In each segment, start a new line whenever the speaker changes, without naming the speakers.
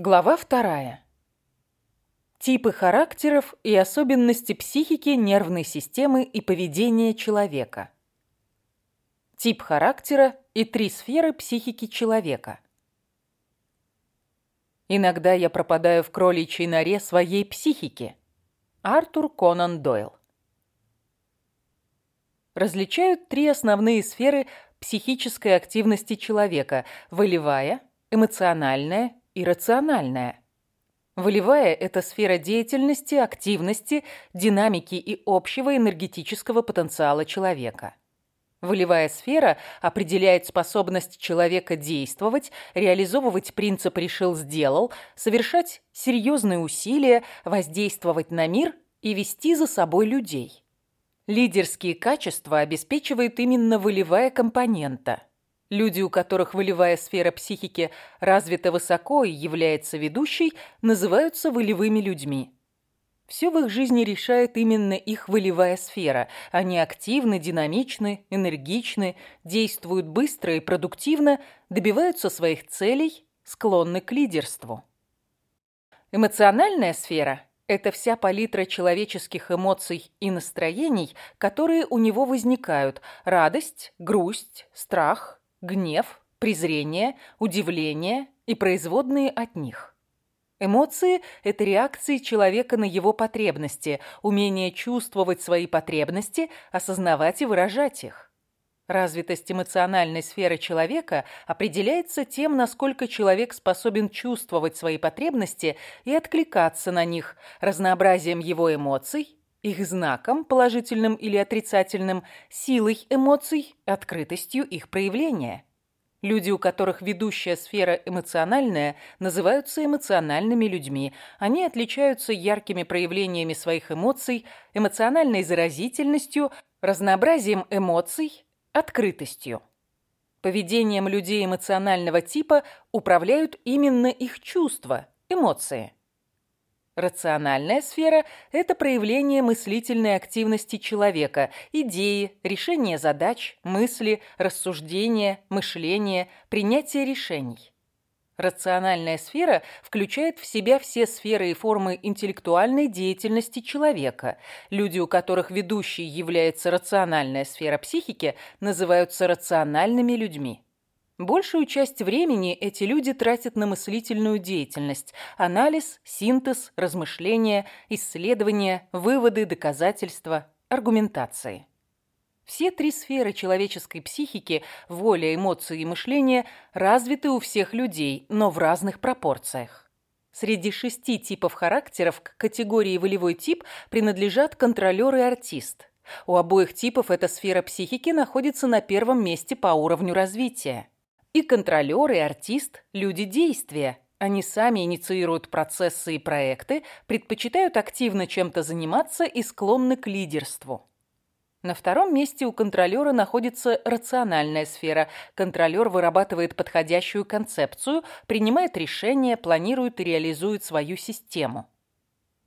Глава вторая. Типы характеров и особенности психики, нервной системы и поведения человека. Тип характера и три сферы психики человека. Иногда я пропадаю в кроличьей норе своей психики. Артур Конан Дойл. Различают три основные сферы психической активности человека – волевая, эмоциональная и рациональная. Волевая – это сфера деятельности, активности, динамики и общего энергетического потенциала человека. Волевая сфера определяет способность человека действовать, реализовывать принцип «решил-сделал», совершать серьезные усилия, воздействовать на мир и вести за собой людей. Лидерские качества обеспечивает именно волевая компонента – Люди, у которых волевая сфера психики развита высоко и является ведущей, называются волевыми людьми. Все в их жизни решает именно их волевая сфера. Они активны, динамичны, энергичны, действуют быстро и продуктивно, добиваются своих целей, склонны к лидерству. Эмоциональная сфера – это вся палитра человеческих эмоций и настроений, которые у него возникают – радость, грусть, страх, гнев, презрение, удивление и производные от них. Эмоции – это реакции человека на его потребности, умение чувствовать свои потребности, осознавать и выражать их. Развитость эмоциональной сферы человека определяется тем, насколько человек способен чувствовать свои потребности и откликаться на них, разнообразием его эмоций, их знаком, положительным или отрицательным, силой эмоций, открытостью их проявления. Люди, у которых ведущая сфера эмоциональная, называются эмоциональными людьми. Они отличаются яркими проявлениями своих эмоций, эмоциональной заразительностью, разнообразием эмоций, открытостью. Поведением людей эмоционального типа управляют именно их чувства, эмоции. Рациональная сфера – это проявление мыслительной активности человека, идеи, решение задач, мысли, рассуждения, мышления, принятие решений. Рациональная сфера включает в себя все сферы и формы интеллектуальной деятельности человека. Люди, у которых ведущей является рациональная сфера психики, называются рациональными людьми. Большую часть времени эти люди тратят на мыслительную деятельность – анализ, синтез, размышления, исследования, выводы, доказательства, аргументации. Все три сферы человеческой психики – воля, эмоции и мышление – развиты у всех людей, но в разных пропорциях. Среди шести типов характеров к категории волевой тип принадлежат контролер и артист. У обоих типов эта сфера психики находится на первом месте по уровню развития. И контролер, и артист – люди действия. Они сами инициируют процессы и проекты, предпочитают активно чем-то заниматься и склонны к лидерству. На втором месте у контролера находится рациональная сфера. Контролер вырабатывает подходящую концепцию, принимает решения, планирует и реализует свою систему.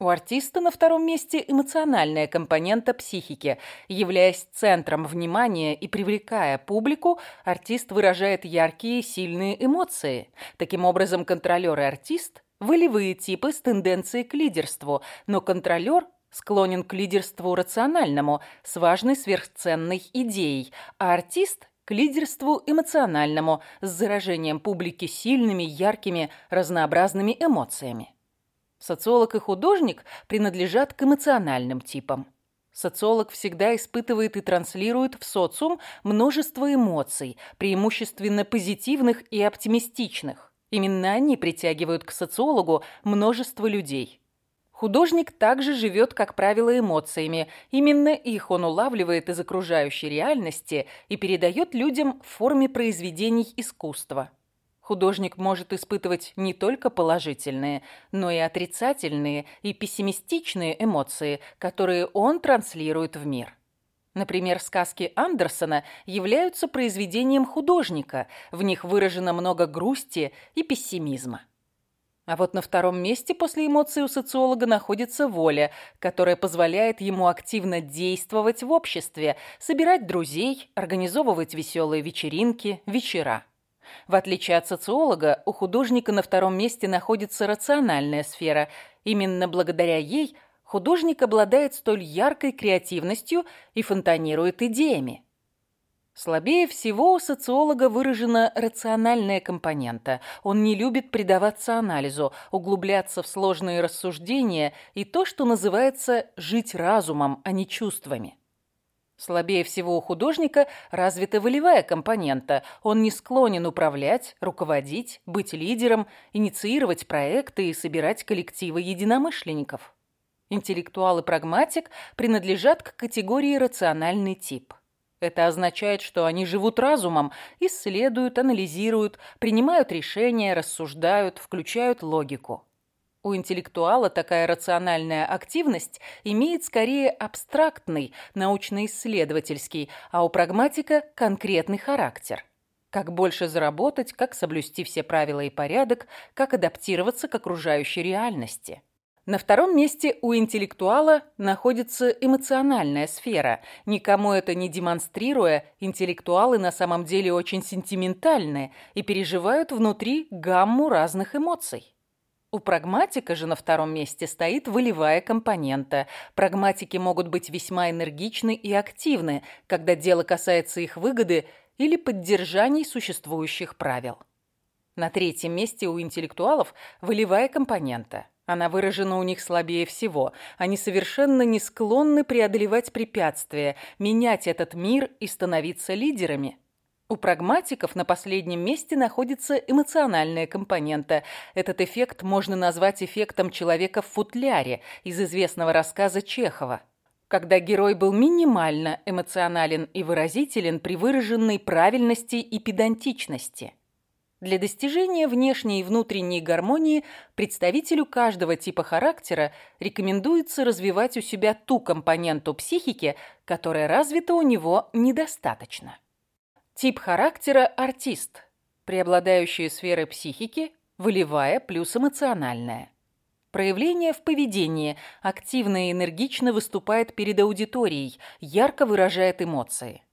У артиста на втором месте эмоциональная компонента психики. Являясь центром внимания и привлекая публику, артист выражает яркие сильные эмоции. Таким образом, контролер и артист – волевые типы с тенденцией к лидерству, но контролер склонен к лидерству рациональному, с важной сверхценной идеей, а артист – к лидерству эмоциональному, с заражением публики сильными, яркими, разнообразными эмоциями. Социолог и художник принадлежат к эмоциональным типам. Социолог всегда испытывает и транслирует в социум множество эмоций, преимущественно позитивных и оптимистичных. Именно они притягивают к социологу множество людей. Художник также живет, как правило, эмоциями. Именно их он улавливает из окружающей реальности и передает людям в форме произведений искусства. Художник может испытывать не только положительные, но и отрицательные и пессимистичные эмоции, которые он транслирует в мир. Например, сказки Андерсона являются произведением художника, в них выражено много грусти и пессимизма. А вот на втором месте после эмоций у социолога находится воля, которая позволяет ему активно действовать в обществе, собирать друзей, организовывать веселые вечеринки, вечера. В отличие от социолога, у художника на втором месте находится рациональная сфера. Именно благодаря ей художник обладает столь яркой креативностью и фонтанирует идеями. Слабее всего у социолога выражена рациональная компонента. Он не любит предаваться анализу, углубляться в сложные рассуждения и то, что называется «жить разумом, а не чувствами». Слабее всего у художника развита волевая компонента. Он не склонен управлять, руководить, быть лидером, инициировать проекты и собирать коллективы единомышленников. Интеллектуал и прагматик принадлежат к категории рациональный тип. Это означает, что они живут разумом, исследуют, анализируют, принимают решения, рассуждают, включают логику. У интеллектуала такая рациональная активность имеет скорее абстрактный, научно-исследовательский, а у прагматика – конкретный характер. Как больше заработать, как соблюсти все правила и порядок, как адаптироваться к окружающей реальности. На втором месте у интеллектуала находится эмоциональная сфера. Никому это не демонстрируя, интеллектуалы на самом деле очень сентиментальны и переживают внутри гамму разных эмоций. У прагматика же на втором месте стоит волевая компонента. Прагматики могут быть весьма энергичны и активны, когда дело касается их выгоды или поддержания существующих правил. На третьем месте у интеллектуалов волевая компонента. Она выражена у них слабее всего. Они совершенно не склонны преодолевать препятствия, менять этот мир и становиться лидерами. У прагматиков на последнем месте находится эмоциональная компонента. Этот эффект можно назвать эффектом человека в футляре из известного рассказа Чехова когда герой был минимально эмоционален и выразителен при выраженной правильности и педантичности. Для достижения внешней и внутренней гармонии представителю каждого типа характера рекомендуется развивать у себя ту компоненту психики, которая развита у него недостаточно. Тип характера – артист. Преобладающие сферы психики – волевая плюс эмоциональная. Проявление в поведении. Активно и энергично выступает перед аудиторией, ярко выражает эмоции.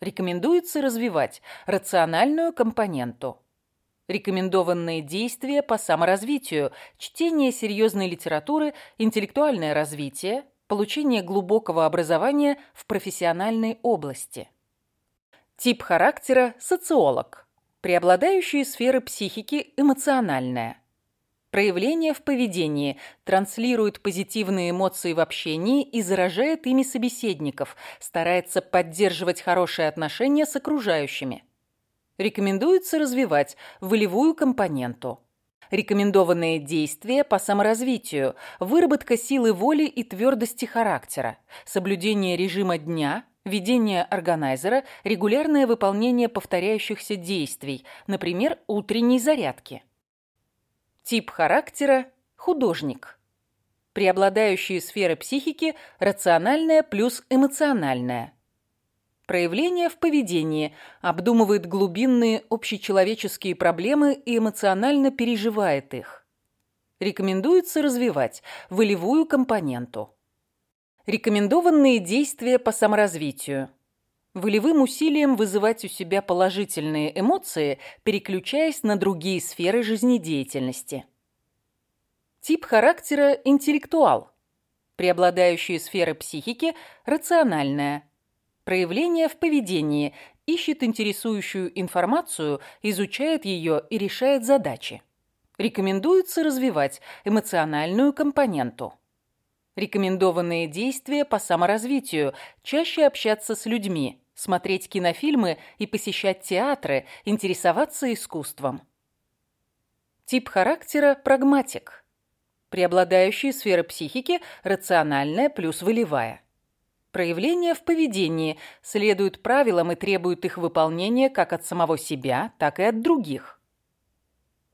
Рекомендуется развивать рациональную компоненту – Рекомендованные действия по саморазвитию, чтение серьезной литературы, интеллектуальное развитие, получение глубокого образования в профессиональной области. Тип характера – социолог. Преобладающие сферы психики – эмоциональная. Проявление в поведении транслирует позитивные эмоции в общении и заражает ими собеседников, старается поддерживать хорошие отношения с окружающими. Рекомендуется развивать волевую компоненту. Рекомендованные действия по саморазвитию, выработка силы воли и твердости характера, соблюдение режима дня, ведение органайзера, регулярное выполнение повторяющихся действий, например, утренней зарядки. Тип характера – художник. Преобладающие сферы психики – рациональная плюс эмоциональная. Проявление в поведении, обдумывает глубинные общечеловеческие проблемы и эмоционально переживает их. Рекомендуется развивать волевую компоненту. Рекомендованные действия по саморазвитию. Волевым усилием вызывать у себя положительные эмоции, переключаясь на другие сферы жизнедеятельности. Тип характера – интеллектуал. Преобладающие сферы психики – рациональная – Проявление в поведении. Ищет интересующую информацию, изучает ее и решает задачи. Рекомендуется развивать эмоциональную компоненту. Рекомендованные действия по саморазвитию. Чаще общаться с людьми, смотреть кинофильмы и посещать театры, интересоваться искусством. Тип характера – прагматик. Преобладающие сферы психики – рациональная плюс волевая. Проявления в поведении следуют правилам и требуют их выполнения как от самого себя, так и от других.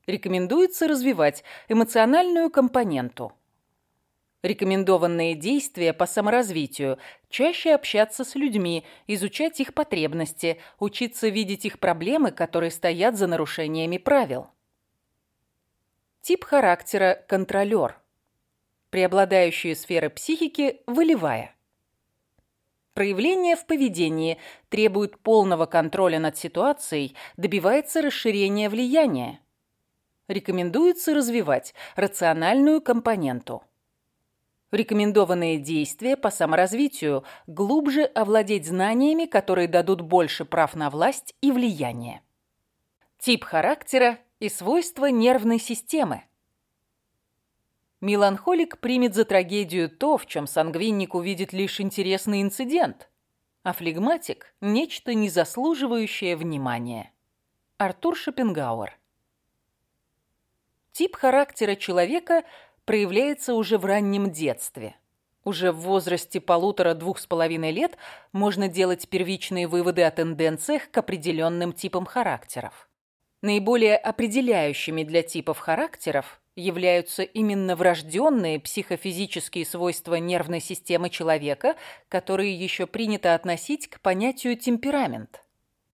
Рекомендуется развивать эмоциональную компоненту. Рекомендованные действия по саморазвитию. Чаще общаться с людьми, изучать их потребности, учиться видеть их проблемы, которые стоят за нарушениями правил. Тип характера – контролер. Преобладающие сферы психики – волевая. Проявление в поведении требует полного контроля над ситуацией, добивается расширения влияния. Рекомендуется развивать рациональную компоненту. Рекомендованные действия по саморазвитию – глубже овладеть знаниями, которые дадут больше прав на власть и влияние. Тип характера и свойства нервной системы. Меланхолик примет за трагедию то, в чем сангвиник увидит лишь интересный инцидент, а флегматик – нечто не заслуживающее внимания. Артур Шопенгауэр. Тип характера человека проявляется уже в раннем детстве. Уже в возрасте полутора-двух с половиной лет можно делать первичные выводы о тенденциях к определенным типам характеров. Наиболее определяющими для типов характеров являются именно врожденные психофизические свойства нервной системы человека, которые еще принято относить к понятию темперамент.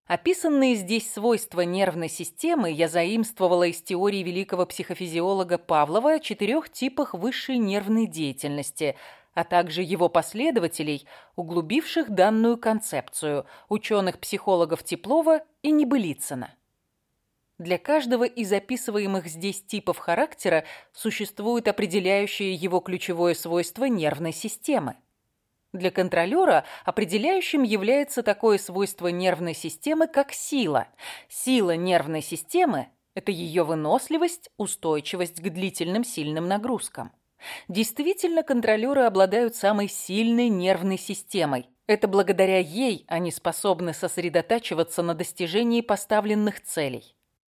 Описанные здесь свойства нервной системы я заимствовала из теории великого психофизиолога Павлова о четырех типах высшей нервной деятельности, а также его последователей, углубивших данную концепцию, ученых-психологов Теплова и Небылицына. Для каждого из описываемых здесь типов характера существует определяющее его ключевое свойство нервной системы. Для контролера определяющим является такое свойство нервной системы, как сила. Сила нервной системы – это ее выносливость, устойчивость к длительным сильным нагрузкам. Действительно, контролеры обладают самой сильной нервной системой. Это благодаря ей они способны сосредотачиваться на достижении поставленных целей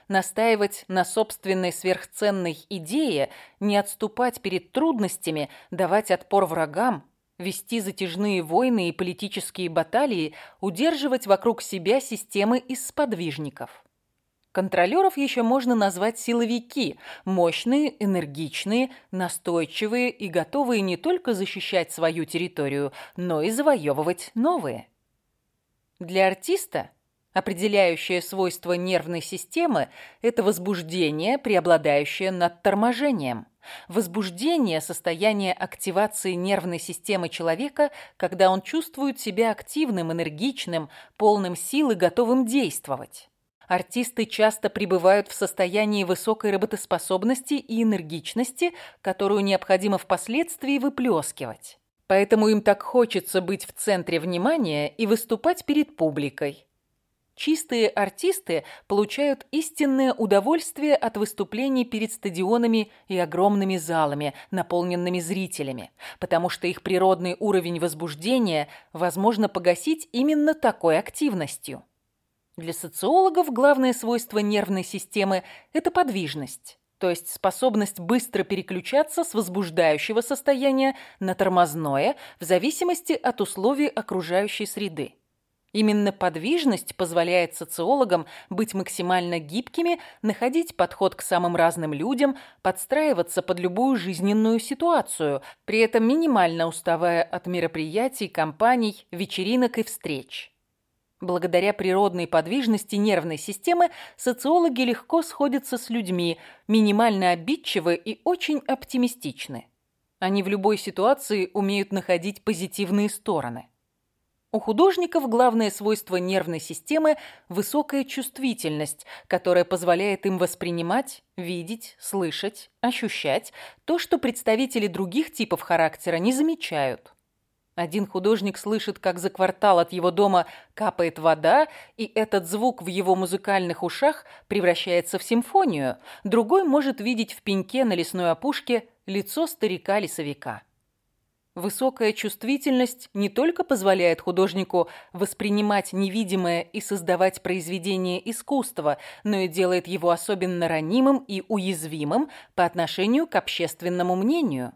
настаивать на собственной сверхценной идее, не отступать перед трудностями, давать отпор врагам, вести затяжные войны и политические баталии, удерживать вокруг себя системы из сподвижников. Контролеров еще можно назвать силовики, мощные, энергичные, настойчивые и готовые не только защищать свою территорию, но и завоевывать новые. Для артиста – Определяющее свойство нервной системы – это возбуждение, преобладающее над торможением. Возбуждение – состояние активации нервной системы человека, когда он чувствует себя активным, энергичным, полным сил и готовым действовать. Артисты часто пребывают в состоянии высокой работоспособности и энергичности, которую необходимо впоследствии выплескивать. Поэтому им так хочется быть в центре внимания и выступать перед публикой. Чистые артисты получают истинное удовольствие от выступлений перед стадионами и огромными залами, наполненными зрителями, потому что их природный уровень возбуждения возможно погасить именно такой активностью. Для социологов главное свойство нервной системы – это подвижность то есть способность быстро переключаться с возбуждающего состояния на тормозное в зависимости от условий окружающей среды. Именно подвижность позволяет социологам быть максимально гибкими, находить подход к самым разным людям, подстраиваться под любую жизненную ситуацию, при этом минимально уставая от мероприятий, компаний, вечеринок и встреч. Благодаря природной подвижности нервной системы социологи легко сходятся с людьми, минимально обидчивы и очень оптимистичны. Они в любой ситуации умеют находить позитивные стороны. У художников главное свойство нервной системы – высокая чувствительность, которая позволяет им воспринимать, видеть, слышать, ощущать то, что представители других типов характера не замечают. Один художник слышит, как за квартал от его дома капает вода, и этот звук в его музыкальных ушах превращается в симфонию. Другой может видеть в пеньке на лесной опушке лицо старика-лесовика. Высокая чувствительность не только позволяет художнику воспринимать невидимое и создавать произведение искусства, но и делает его особенно ранимым и уязвимым по отношению к общественному мнению.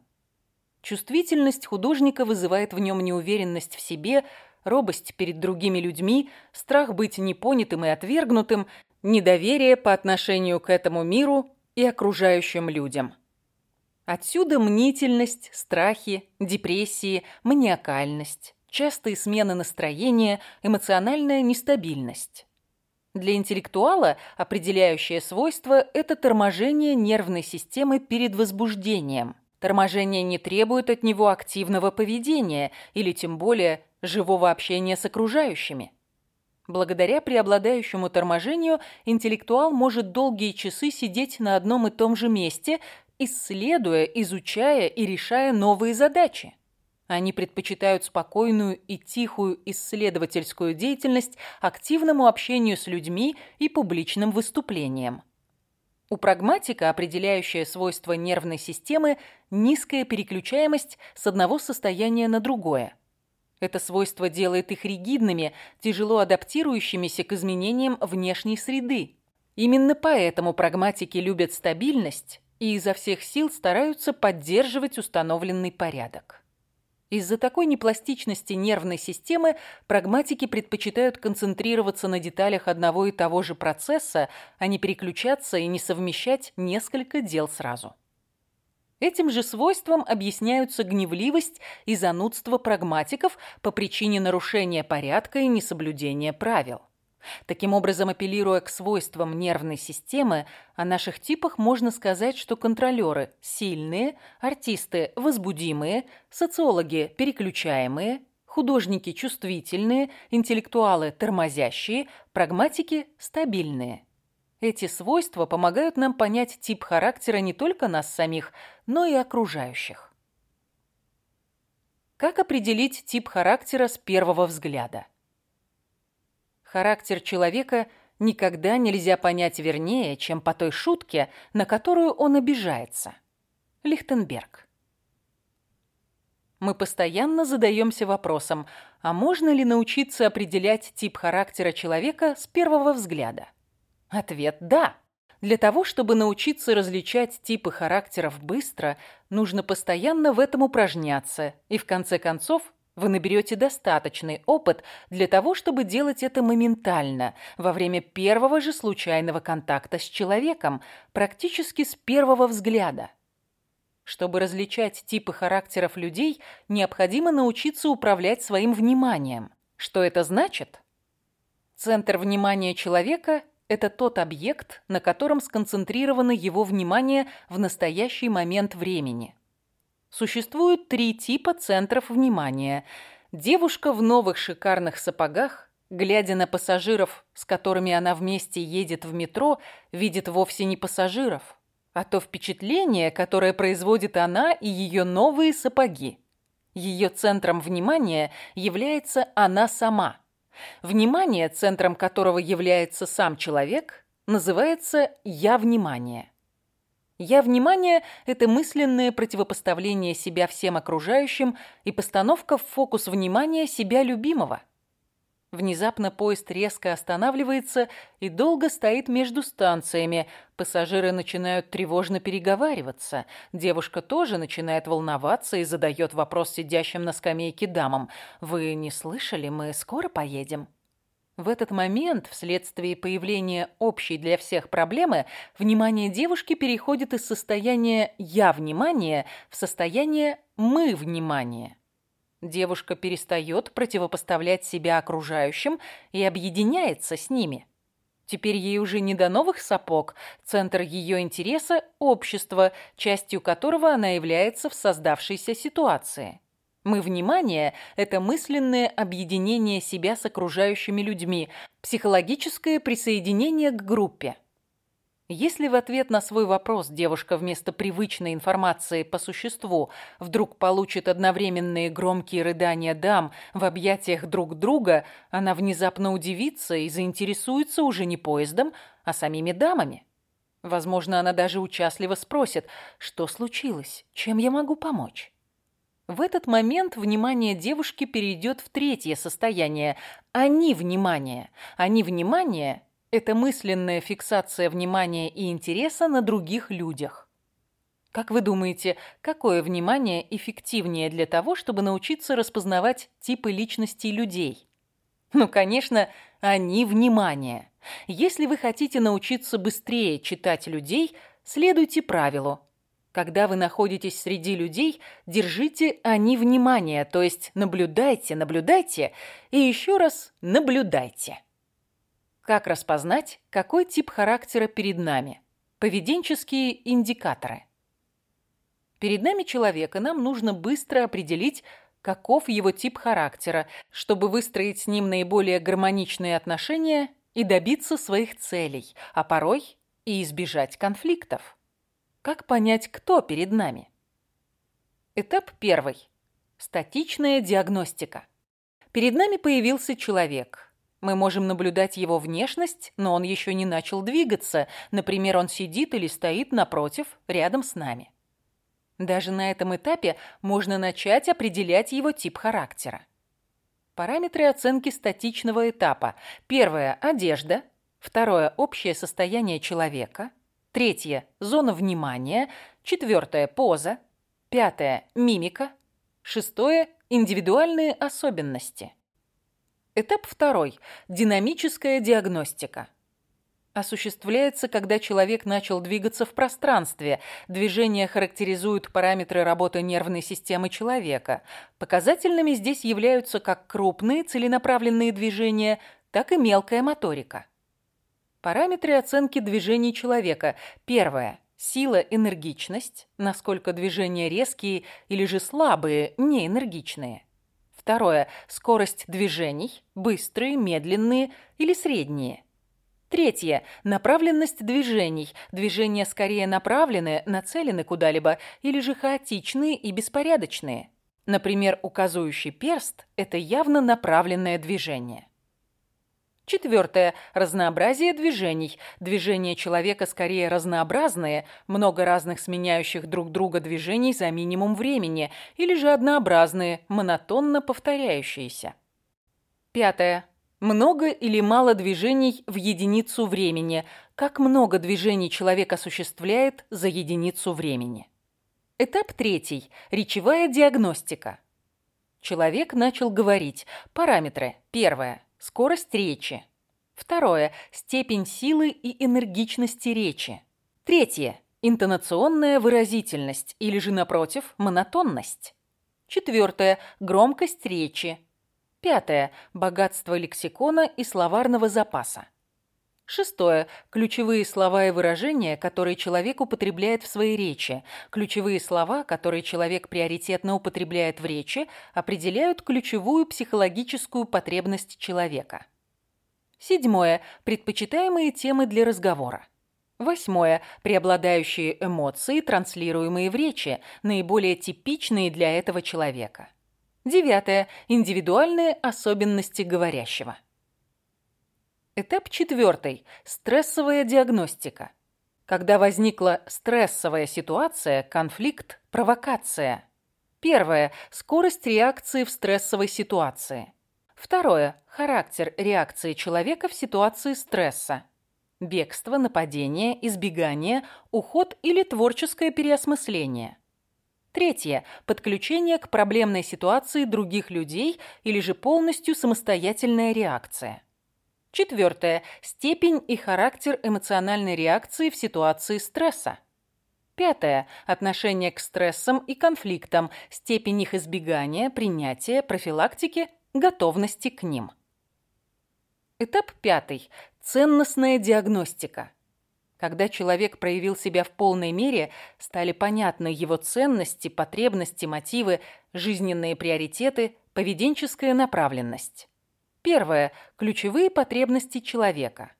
Чувствительность художника вызывает в нем неуверенность в себе, робость перед другими людьми, страх быть непонятым и отвергнутым, недоверие по отношению к этому миру и окружающим людям. Отсюда мнительность, страхи, депрессии, маниакальность, частые смены настроения, эмоциональная нестабильность. Для интеллектуала определяющее свойство – это торможение нервной системы перед возбуждением, Торможение не требует от него активного поведения или тем более живого общения с окружающими. Благодаря преобладающему торможению интеллектуал может долгие часы сидеть на одном и том же месте, исследуя, изучая и решая новые задачи. Они предпочитают спокойную и тихую исследовательскую деятельность активному общению с людьми и публичным выступлениям. У прагматика определяющее свойство нервной системы – низкая переключаемость с одного состояния на другое. Это свойство делает их ригидными, тяжело адаптирующимися к изменениям внешней среды. Именно поэтому прагматики любят стабильность и изо всех сил стараются поддерживать установленный порядок. Из-за такой непластичности нервной системы прагматики предпочитают концентрироваться на деталях одного и того же процесса, а не переключаться и не совмещать несколько дел сразу. Этим же свойством объясняются гневливость и занудство прагматиков по причине нарушения порядка и несоблюдения правил. Таким образом, апеллируя к свойствам нервной системы, о наших типах можно сказать, что контролеры – сильные, артисты – возбудимые, социологи – переключаемые, художники – чувствительные, интеллектуалы – тормозящие, прагматики – стабильные. Эти свойства помогают нам понять тип характера не только нас самих, но и окружающих. Как определить тип характера с первого взгляда? Характер человека никогда нельзя понять вернее, чем по той шутке, на которую он обижается. Лихтенберг. Мы постоянно задаемся вопросом, а можно ли научиться определять тип характера человека с первого взгляда? Ответ – да. Для того, чтобы научиться различать типы характеров быстро, нужно постоянно в этом упражняться и, в конце концов, вы наберете достаточный опыт для того, чтобы делать это моментально, во время первого же случайного контакта с человеком, практически с первого взгляда. Чтобы различать типы характеров людей, необходимо научиться управлять своим вниманием. Что это значит? Центр внимания человека – это тот объект, на котором сконцентрировано его внимание в настоящий момент времени – Существует три типа центров внимания. Девушка в новых шикарных сапогах, глядя на пассажиров, с которыми она вместе едет в метро, видит вовсе не пассажиров, а то впечатление, которое производит она и ее новые сапоги. Ее центром внимания является она сама. Внимание, центром которого является сам человек, называется «я-внимание». Я внимание – это мысленное противопоставление себя всем окружающим и постановка в фокус внимания себя любимого. Внезапно поезд резко останавливается и долго стоит между станциями. Пассажиры начинают тревожно переговариваться. Девушка тоже начинает волноваться и задает вопрос сидящим на скамейке дамам. «Вы не слышали? Мы скоро поедем?» В этот момент, вследствие появления общей для всех проблемы, внимание девушки переходит из состояния «я внимание» в состояние «мы внимание». Девушка перестает противопоставлять себя окружающим и объединяется с ними. Теперь ей уже не до новых сапог, центр ее интереса – общество, частью которого она является в создавшейся ситуации. Мы внимание – это мысленное объединение себя с окружающими людьми, психологическое присоединение к группе. Если в ответ на свой вопрос девушка вместо привычной информации по существу вдруг получит одновременные громкие рыдания дам в объятиях друг друга, она внезапно удивится и заинтересуется уже не поездом, а самими дамами. Возможно, она даже участливо спросит, что случилось, чем я могу помочь. В этот момент внимание девушки перейдет в третье состояние – они внимание. Они внимание – это мысленная фиксация внимания и интереса на других людях. Как вы думаете, какое внимание эффективнее для того, чтобы научиться распознавать типы личностей людей? Ну, конечно, они внимание. Если вы хотите научиться быстрее читать людей, следуйте правилу – когда вы находитесь среди людей, держите они внимание, то есть наблюдайте, наблюдайте и еще раз наблюдайте. Как распознать, какой тип характера перед нами? Поведенческие индикаторы. Перед нами человек, и нам нужно быстро определить, каков его тип характера, чтобы выстроить с ним наиболее гармоничные отношения и добиться своих целей, а порой и избежать конфликтов. Как понять, кто перед нами? Этап первый. Статичная диагностика. Перед нами появился человек. Мы можем наблюдать его внешность, но он еще не начал двигаться. Например, он сидит или стоит напротив, рядом с нами. Даже на этом этапе можно начать определять его тип характера. Параметры оценки статичного этапа. Первое – одежда. Второе – общее состояние человека. Третье – зона внимания. Четвертое – поза. Пятое – мимика. Шестое – индивидуальные особенности. Этап второй – динамическая диагностика осуществляется, когда человек начал двигаться в пространстве. Движение характеризуют параметры работы нервной системы человека. Показательными здесь являются как крупные целенаправленные движения, так и мелкая моторика. Параметры оценки движений человека. Первое. Сила, энергичность, насколько движения резкие или же слабые, неэнергичные. Второе. Скорость движений, быстрые, медленные или средние. Третье. Направленность движений. Движения скорее направлены, нацелены куда-либо, или же хаотичные и беспорядочные. Например, указывающий перст – это явно направленное движение. Четвертое. Разнообразие движений. Движения человека скорее разнообразные, много разных сменяющих друг друга движений за минимум времени, или же однообразные, монотонно повторяющиеся. Пятое. Много или мало движений в единицу времени. Как много движений человек осуществляет за единицу времени. Этап третий. Речевая диагностика. Человек начал говорить. Параметры. Первое. Скорость речи. Второе. Степень силы и энергичности речи. Третье. Интонационная выразительность или же, напротив, монотонность. Четвертое. Громкость речи. Пятое. Богатство лексикона и словарного запаса. Шестое. Ключевые слова и выражения, которые человек употребляет в своей речи. Ключевые слова, которые человек приоритетно употребляет в речи, определяют ключевую психологическую потребность человека. Седьмое. Предпочитаемые темы для разговора. Восьмое. Преобладающие эмоции, транслируемые в речи, наиболее типичные для этого человека. Девятое. Индивидуальные особенности говорящего. Этап четвертый. Стрессовая диагностика. Когда возникла стрессовая ситуация, конфликт, провокация. Первое. Скорость реакции в стрессовой ситуации. Второе. Характер реакции человека в ситуации стресса. Бегство, нападение, избегание, уход или творческое переосмысление. Третье. Подключение к проблемной ситуации других людей или же полностью самостоятельная реакция. Четвертое. Степень и характер эмоциональной реакции в ситуации стресса. Пятое. Отношение к стрессам и конфликтам, степень их избегания, принятия, профилактики, готовности к ним. Этап пятый. Ценностная диагностика. Когда человек проявил себя в полной мере, стали понятны его ценности, потребности, мотивы, жизненные приоритеты, поведенческая направленность. Первое – ключевые потребности человека.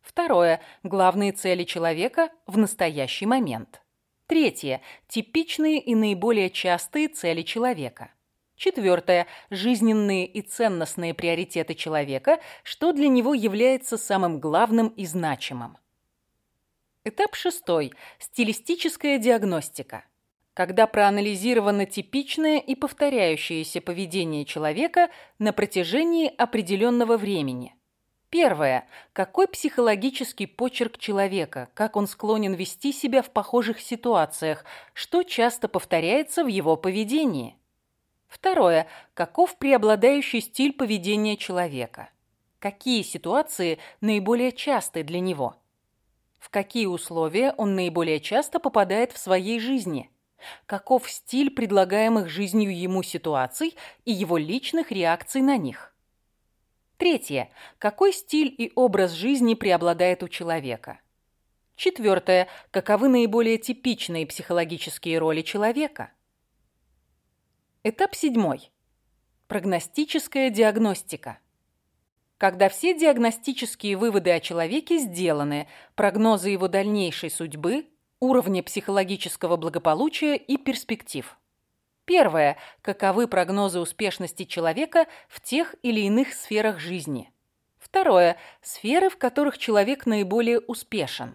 Второе – главные цели человека в настоящий момент. Третье – типичные и наиболее частые цели человека. Четвертое – жизненные и ценностные приоритеты человека, что для него является самым главным и значимым. Этап шестой. Стилистическая диагностика. Когда проанализировано типичное и повторяющееся поведение человека на протяжении определенного времени. Первое. Какой психологический почерк человека, как он склонен вести себя в похожих ситуациях, что часто повторяется в его поведении. Второе. Каков преобладающий стиль поведения человека. Какие ситуации наиболее часты для него в какие условия он наиболее часто попадает в своей жизни, каков стиль предлагаемых жизнью ему ситуаций и его личных реакций на них. Третье. Какой стиль и образ жизни преобладает у человека? Четвертое. Каковы наиболее типичные психологические роли человека? Этап седьмой. Прогностическая диагностика. Когда все диагностические выводы о человеке сделаны, прогнозы его дальнейшей судьбы, уровня психологического благополучия и перспектив. Первое. Каковы прогнозы успешности человека в тех или иных сферах жизни. Второе. Сферы, в которых человек наиболее успешен.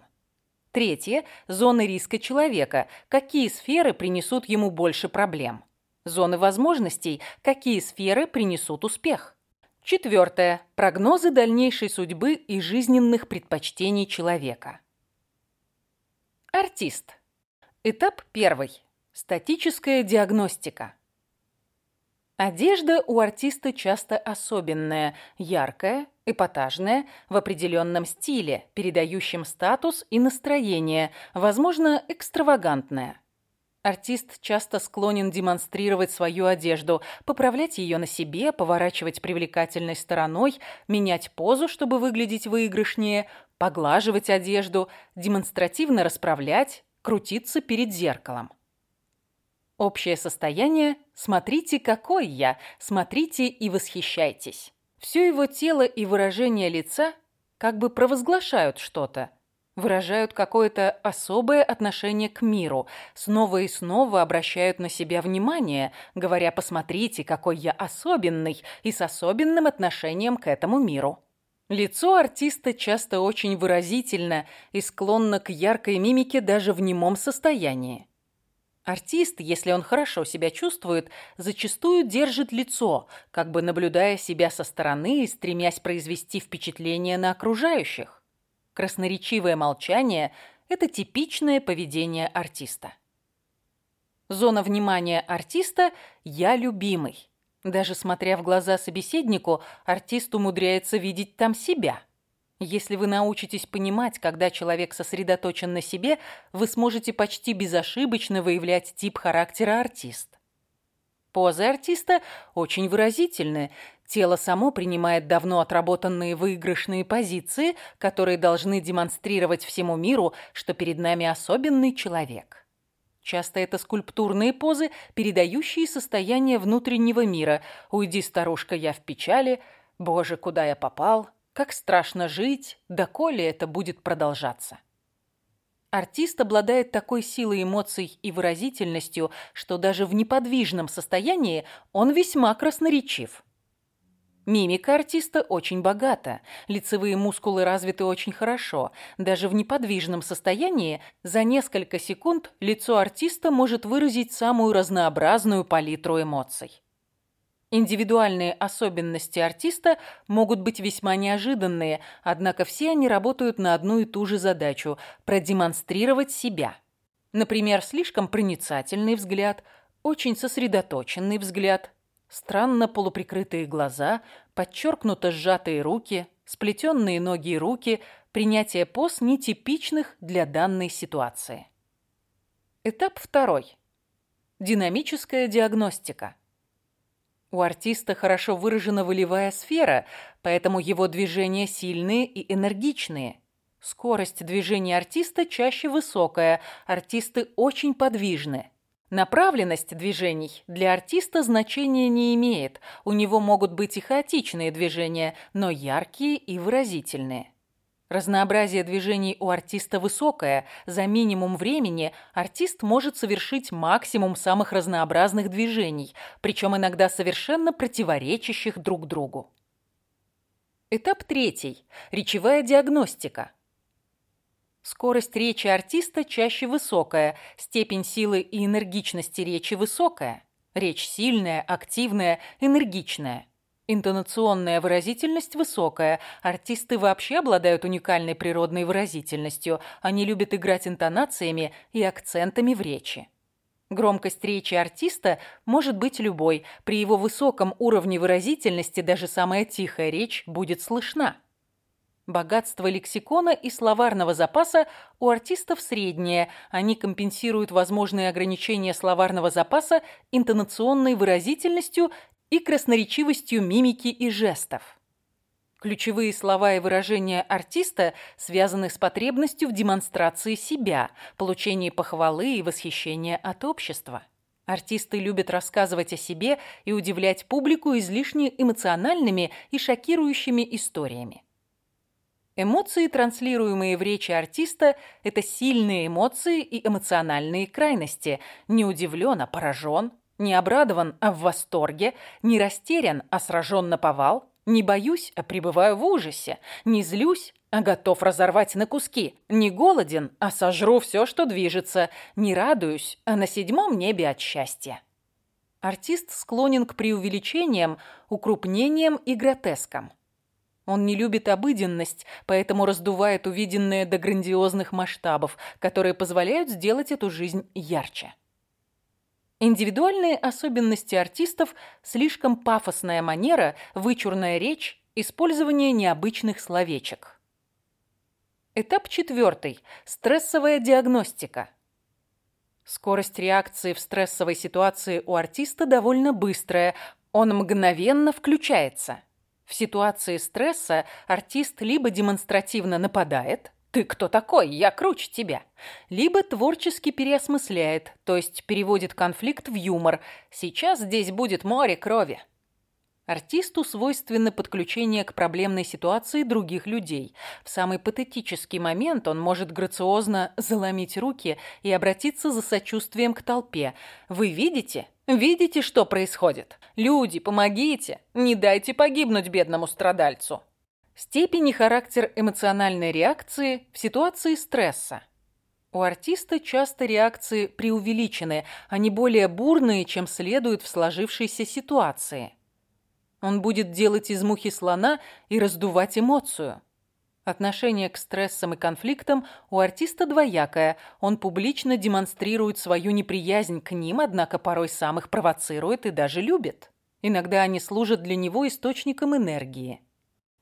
Третье. Зоны риска человека. Какие сферы принесут ему больше проблем. Зоны возможностей. Какие сферы принесут успех? Четвертое. Прогнозы дальнейшей судьбы и жизненных предпочтений человека. Артист. Этап первый. Статическая диагностика. Одежда у артиста часто особенная, яркая, эпатажная, в определенном стиле, передающем статус и настроение, возможно, экстравагантная. Артист часто склонен демонстрировать свою одежду, поправлять ее на себе, поворачивать привлекательной стороной, менять позу, чтобы выглядеть выигрышнее, поглаживать одежду, демонстративно расправлять, крутиться перед зеркалом. Общее состояние «смотрите, какой я», «смотрите и восхищайтесь». Все его тело и выражение лица как бы провозглашают что-то – выражают какое-то особое отношение к миру, снова и снова обращают на себя внимание, говоря «посмотрите, какой я особенный» и с особенным отношением к этому миру. Лицо артиста часто очень выразительно и склонно к яркой мимике даже в немом состоянии. Артист, если он хорошо себя чувствует, зачастую держит лицо, как бы наблюдая себя со стороны и стремясь произвести впечатление на окружающих. Красноречивое молчание – это типичное поведение артиста. Зона внимания артиста – «я любимый». Даже смотря в глаза собеседнику, артист умудряется видеть там себя. Если вы научитесь понимать, когда человек сосредоточен на себе, вы сможете почти безошибочно выявлять тип характера артист. Позы артиста очень выразительны. Тело само принимает давно отработанные выигрышные позиции, которые должны демонстрировать всему миру, что перед нами особенный человек. Часто это скульптурные позы, передающие состояние внутреннего мира. «Уйди, старушка, я в печали», «Боже, куда я попал», «Как страшно жить», «Доколе это будет продолжаться». Артист обладает такой силой эмоций и выразительностью, что даже в неподвижном состоянии он весьма красноречив. Мимика артиста очень богата, лицевые мускулы развиты очень хорошо. Даже в неподвижном состоянии за несколько секунд лицо артиста может выразить самую разнообразную палитру эмоций. Индивидуальные особенности артиста могут быть весьма неожиданные, однако все они работают на одну и ту же задачу – продемонстрировать себя. Например, слишком проницательный взгляд, очень сосредоточенный взгляд – Странно полуприкрытые глаза, подчеркнуто сжатые руки, сплетенные ноги и руки, принятие поз нетипичных для данной ситуации. Этап второй. Динамическая диагностика. У артиста хорошо выражена волевая сфера, поэтому его движения сильные и энергичные. Скорость движения артиста чаще высокая, артисты очень подвижны. Направленность движений для артиста значения не имеет. У него могут быть и хаотичные движения, но яркие и выразительные. Разнообразие движений у артиста высокое. За минимум времени артист может совершить максимум самых разнообразных движений, причем иногда совершенно противоречащих друг другу. Этап третий. Речевая диагностика. Скорость речи артиста чаще высокая, степень силы и энергичности речи высокая. Речь сильная, активная, энергичная. Интонационная выразительность высокая. Артисты вообще обладают уникальной природной выразительностью. Они любят играть интонациями и акцентами в речи. Громкость речи артиста может быть любой. При его высоком уровне выразительности даже самая тихая речь будет слышна. Богатство лексикона и словарного запаса у артистов среднее. Они компенсируют возможные ограничения словарного запаса интонационной выразительностью и красноречивостью мимики и жестов. Ключевые слова и выражения артиста связаны с потребностью в демонстрации себя, получении похвалы и восхищения от общества. Артисты любят рассказывать о себе и удивлять публику излишне эмоциональными и шокирующими историями. Эмоции, транслируемые в речи артиста, это сильные эмоции и эмоциональные крайности. Не удивлен, а поражен, не обрадован, а в восторге, не растерян, а сражен на повал, не боюсь, а пребываю в ужасе. Не злюсь, а готов разорвать на куски. Не голоден, а сожру все, что движется. Не радуюсь, а на седьмом небе от счастья. Артист склонен к преувеличениям, укрупнениям и гротескам. Он не любит обыденность, поэтому раздувает увиденное до грандиозных масштабов, которые позволяют сделать эту жизнь ярче. Индивидуальные особенности артистов – слишком пафосная манера, вычурная речь, использование необычных словечек. Этап четвертый – стрессовая диагностика. Скорость реакции в стрессовой ситуации у артиста довольно быстрая, он мгновенно включается. В ситуации стресса артист либо демонстративно нападает – «Ты кто такой? Я круче тебя!» Либо творчески переосмысляет, то есть переводит конфликт в юмор. «Сейчас здесь будет море крови». Артисту свойственно подключение к проблемной ситуации других людей. В самый патетический момент он может грациозно заломить руки и обратиться за сочувствием к толпе. «Вы видите? Видите, что происходит? Люди, помогите! Не дайте погибнуть бедному страдальцу!» Степень и характер эмоциональной реакции в ситуации стресса. У артиста часто реакции преувеличены, они более бурные, чем следует в сложившейся ситуации. Он будет делать из мухи слона и раздувать эмоцию. Отношение к стрессам и конфликтам у артиста двоякое. Он публично демонстрирует свою неприязнь к ним, однако порой сам их провоцирует и даже любит. Иногда они служат для него источником энергии.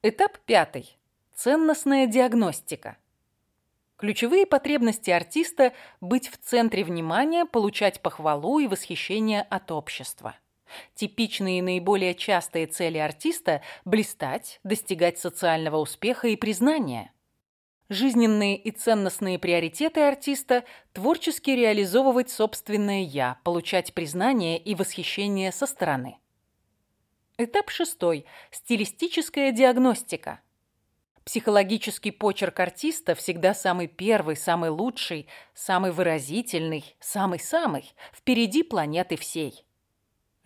Этап пятый. Ценностная диагностика. Ключевые потребности артиста – быть в центре внимания, получать похвалу и восхищение от общества. Типичные и наиболее частые цели артиста – блистать, достигать социального успеха и признания. Жизненные и ценностные приоритеты артиста – творчески реализовывать собственное «я», получать признание и восхищение со стороны. Этап шестой. Стилистическая диагностика. Психологический почерк артиста всегда самый первый, самый лучший, самый выразительный, самый-самый, впереди планеты всей.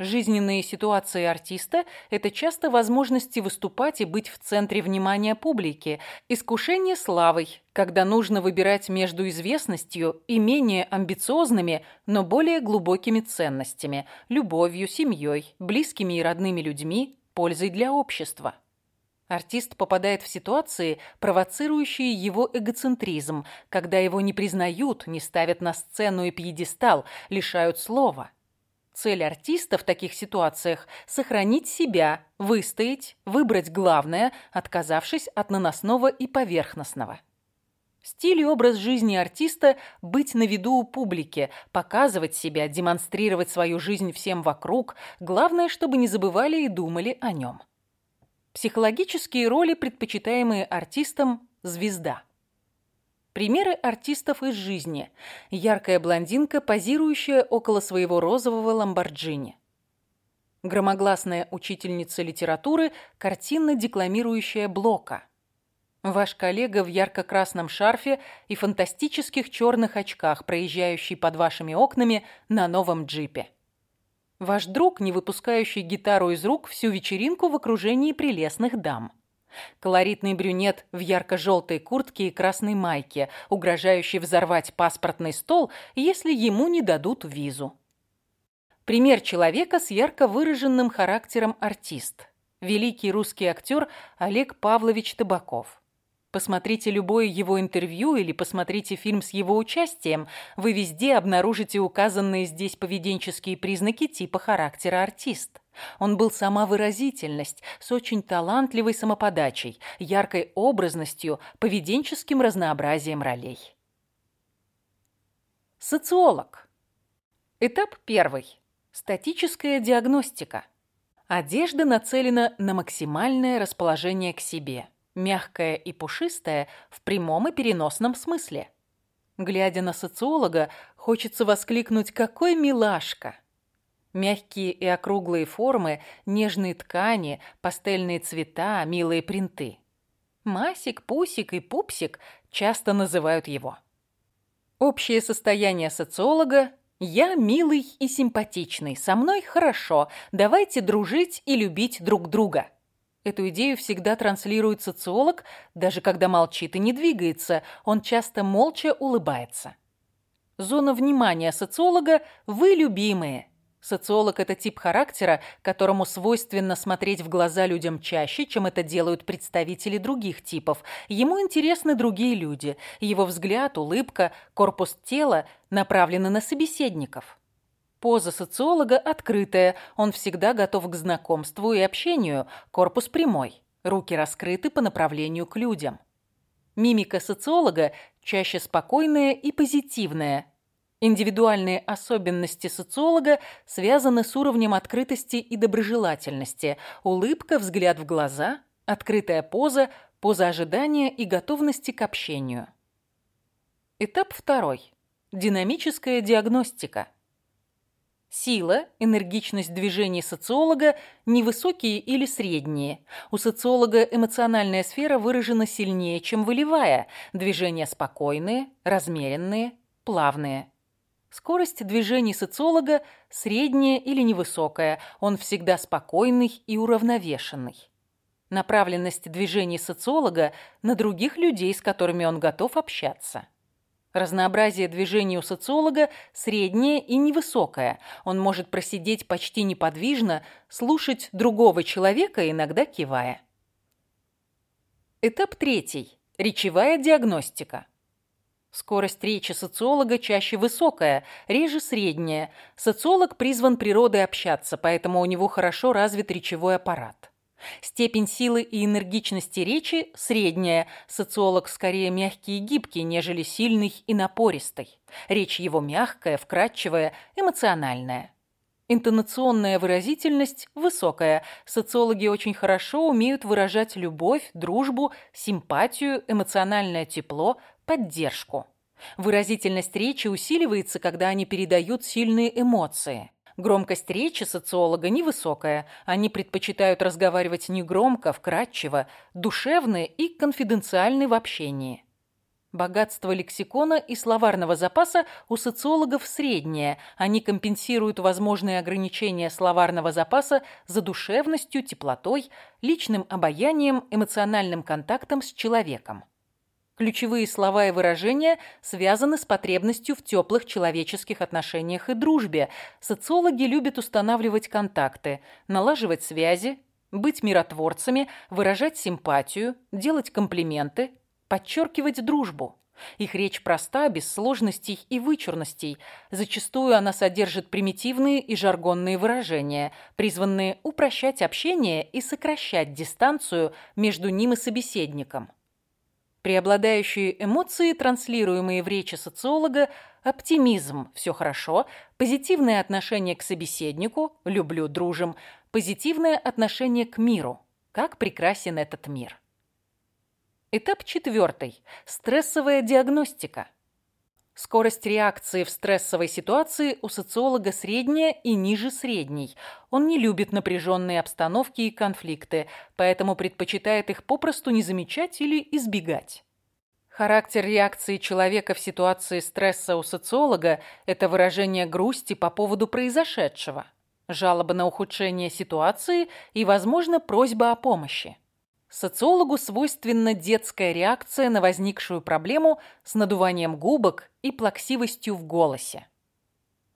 Жизненные ситуации артиста – это часто возможности выступать и быть в центре внимания публики, искушение славой, когда нужно выбирать между известностью и менее амбициозными, но более глубокими ценностями – любовью, семьей, близкими и родными людьми, пользой для общества. Артист попадает в ситуации, провоцирующие его эгоцентризм, когда его не признают, не ставят на сцену и пьедестал, лишают слова – Цель артиста в таких ситуациях – сохранить себя, выстоять, выбрать главное, отказавшись от наносного и поверхностного. Стиль и образ жизни артиста – быть на виду у публики, показывать себя, демонстрировать свою жизнь всем вокруг. Главное, чтобы не забывали и думали о нем. Психологические роли, предпочитаемые артистом – звезда. Примеры артистов из жизни. Яркая блондинка, позирующая около своего розового ламборджини. Громогласная учительница литературы, картинно декламирующая Блока. Ваш коллега в ярко-красном шарфе и фантастических черных очках, проезжающий под вашими окнами на новом джипе. Ваш друг, не выпускающий гитару из рук всю вечеринку в окружении прелестных дам. Колоритный брюнет в ярко-желтой куртке и красной майке, угрожающий взорвать паспортный стол, если ему не дадут визу. Пример человека с ярко выраженным характером артист. Великий русский актер Олег Павлович Табаков. Посмотрите любое его интервью или посмотрите фильм с его участием, вы везде обнаружите указанные здесь поведенческие признаки типа характера артист. Он был сама выразительность, с очень талантливой самоподачей, яркой образностью, поведенческим разнообразием ролей. Социолог. Этап первый. Статическая диагностика. Одежда нацелена на максимальное расположение к себе. Мягкая и пушистая в прямом и переносном смысле. Глядя на социолога, хочется воскликнуть «Какой милашка!» Мягкие и округлые формы, нежные ткани, пастельные цвета, милые принты. Масик, Пусик и Пупсик часто называют его. Общее состояние социолога «Я милый и симпатичный, со мной хорошо, давайте дружить и любить друг друга». Эту идею всегда транслирует социолог, даже когда молчит и не двигается, он часто молча улыбается. Зона внимания социолога «Вы любимые». Социолог – это тип характера, которому свойственно смотреть в глаза людям чаще, чем это делают представители других типов. Ему интересны другие люди. Его взгляд, улыбка, корпус тела направлены на собеседников. Поза социолога открытая, он всегда готов к знакомству и общению, корпус прямой, руки раскрыты по направлению к людям. Мимика социолога чаще спокойная и позитивная, Индивидуальные особенности социолога связаны с уровнем открытости и доброжелательности. Улыбка, взгляд в глаза, открытая поза, поза ожидания и готовности к общению. Этап второй. Динамическая диагностика. Сила, энергичность движений социолога невысокие или средние. У социолога эмоциональная сфера выражена сильнее, чем волевая. Движения спокойные, размеренные, плавные. Скорость движений социолога средняя или невысокая, он всегда спокойный и уравновешенный. Направленность движений социолога на других людей, с которыми он готов общаться. Разнообразие движений у социолога среднее и невысокое. Он может просидеть почти неподвижно, слушать другого человека, иногда кивая. Этап третий. Речевая диагностика. Скорость речи социолога чаще высокая, реже средняя. Социолог призван природой общаться, поэтому у него хорошо развит речевой аппарат. Степень силы и энергичности речи средняя. Социолог скорее мягкий и гибкий, нежели сильный и напористый. Речь его мягкая, вкрадчивая, эмоциональная. Интонационная выразительность высокая. Социологи очень хорошо умеют выражать любовь, дружбу, симпатию, эмоциональное тепло, поддержку. Выразительность речи усиливается, когда они передают сильные эмоции. Громкость речи социолога невысокая. Они предпочитают разговаривать негромко, вкратчиво, душевно и конфиденциально в общении. Богатство лексикона и словарного запаса у социологов среднее. Они компенсируют возможные ограничения словарного запаса задушевностью, теплотой, личным обаянием, эмоциональным контактом с человеком. Ключевые слова и выражения связаны с потребностью в теплых человеческих отношениях и дружбе. Социологи любят устанавливать контакты, налаживать связи, быть миротворцами, выражать симпатию, делать комплименты, подчеркивать дружбу. Их речь проста, без сложностей и вычурностей. Зачастую она содержит примитивные и жаргонные выражения, призванные упрощать общение и сокращать дистанцию между ним и собеседником. Преобладающие эмоции, транслируемые в речи социолога, оптимизм – все хорошо, позитивное отношение к собеседнику – люблю, дружим, позитивное отношение к миру – как прекрасен этот мир. Этап четвертый – стрессовая диагностика. Скорость реакции в стрессовой ситуации у социолога средняя и ниже средней. Он не любит напряженные обстановки и конфликты, поэтому предпочитает их попросту не замечать или избегать. Характер реакции человека в ситуации стресса у социолога – это выражение грусти по поводу произошедшего, жалоба на ухудшение ситуации и, возможно, просьба о помощи. Социологу свойственна детская реакция на возникшую проблему с надуванием губок и плаксивостью в голосе.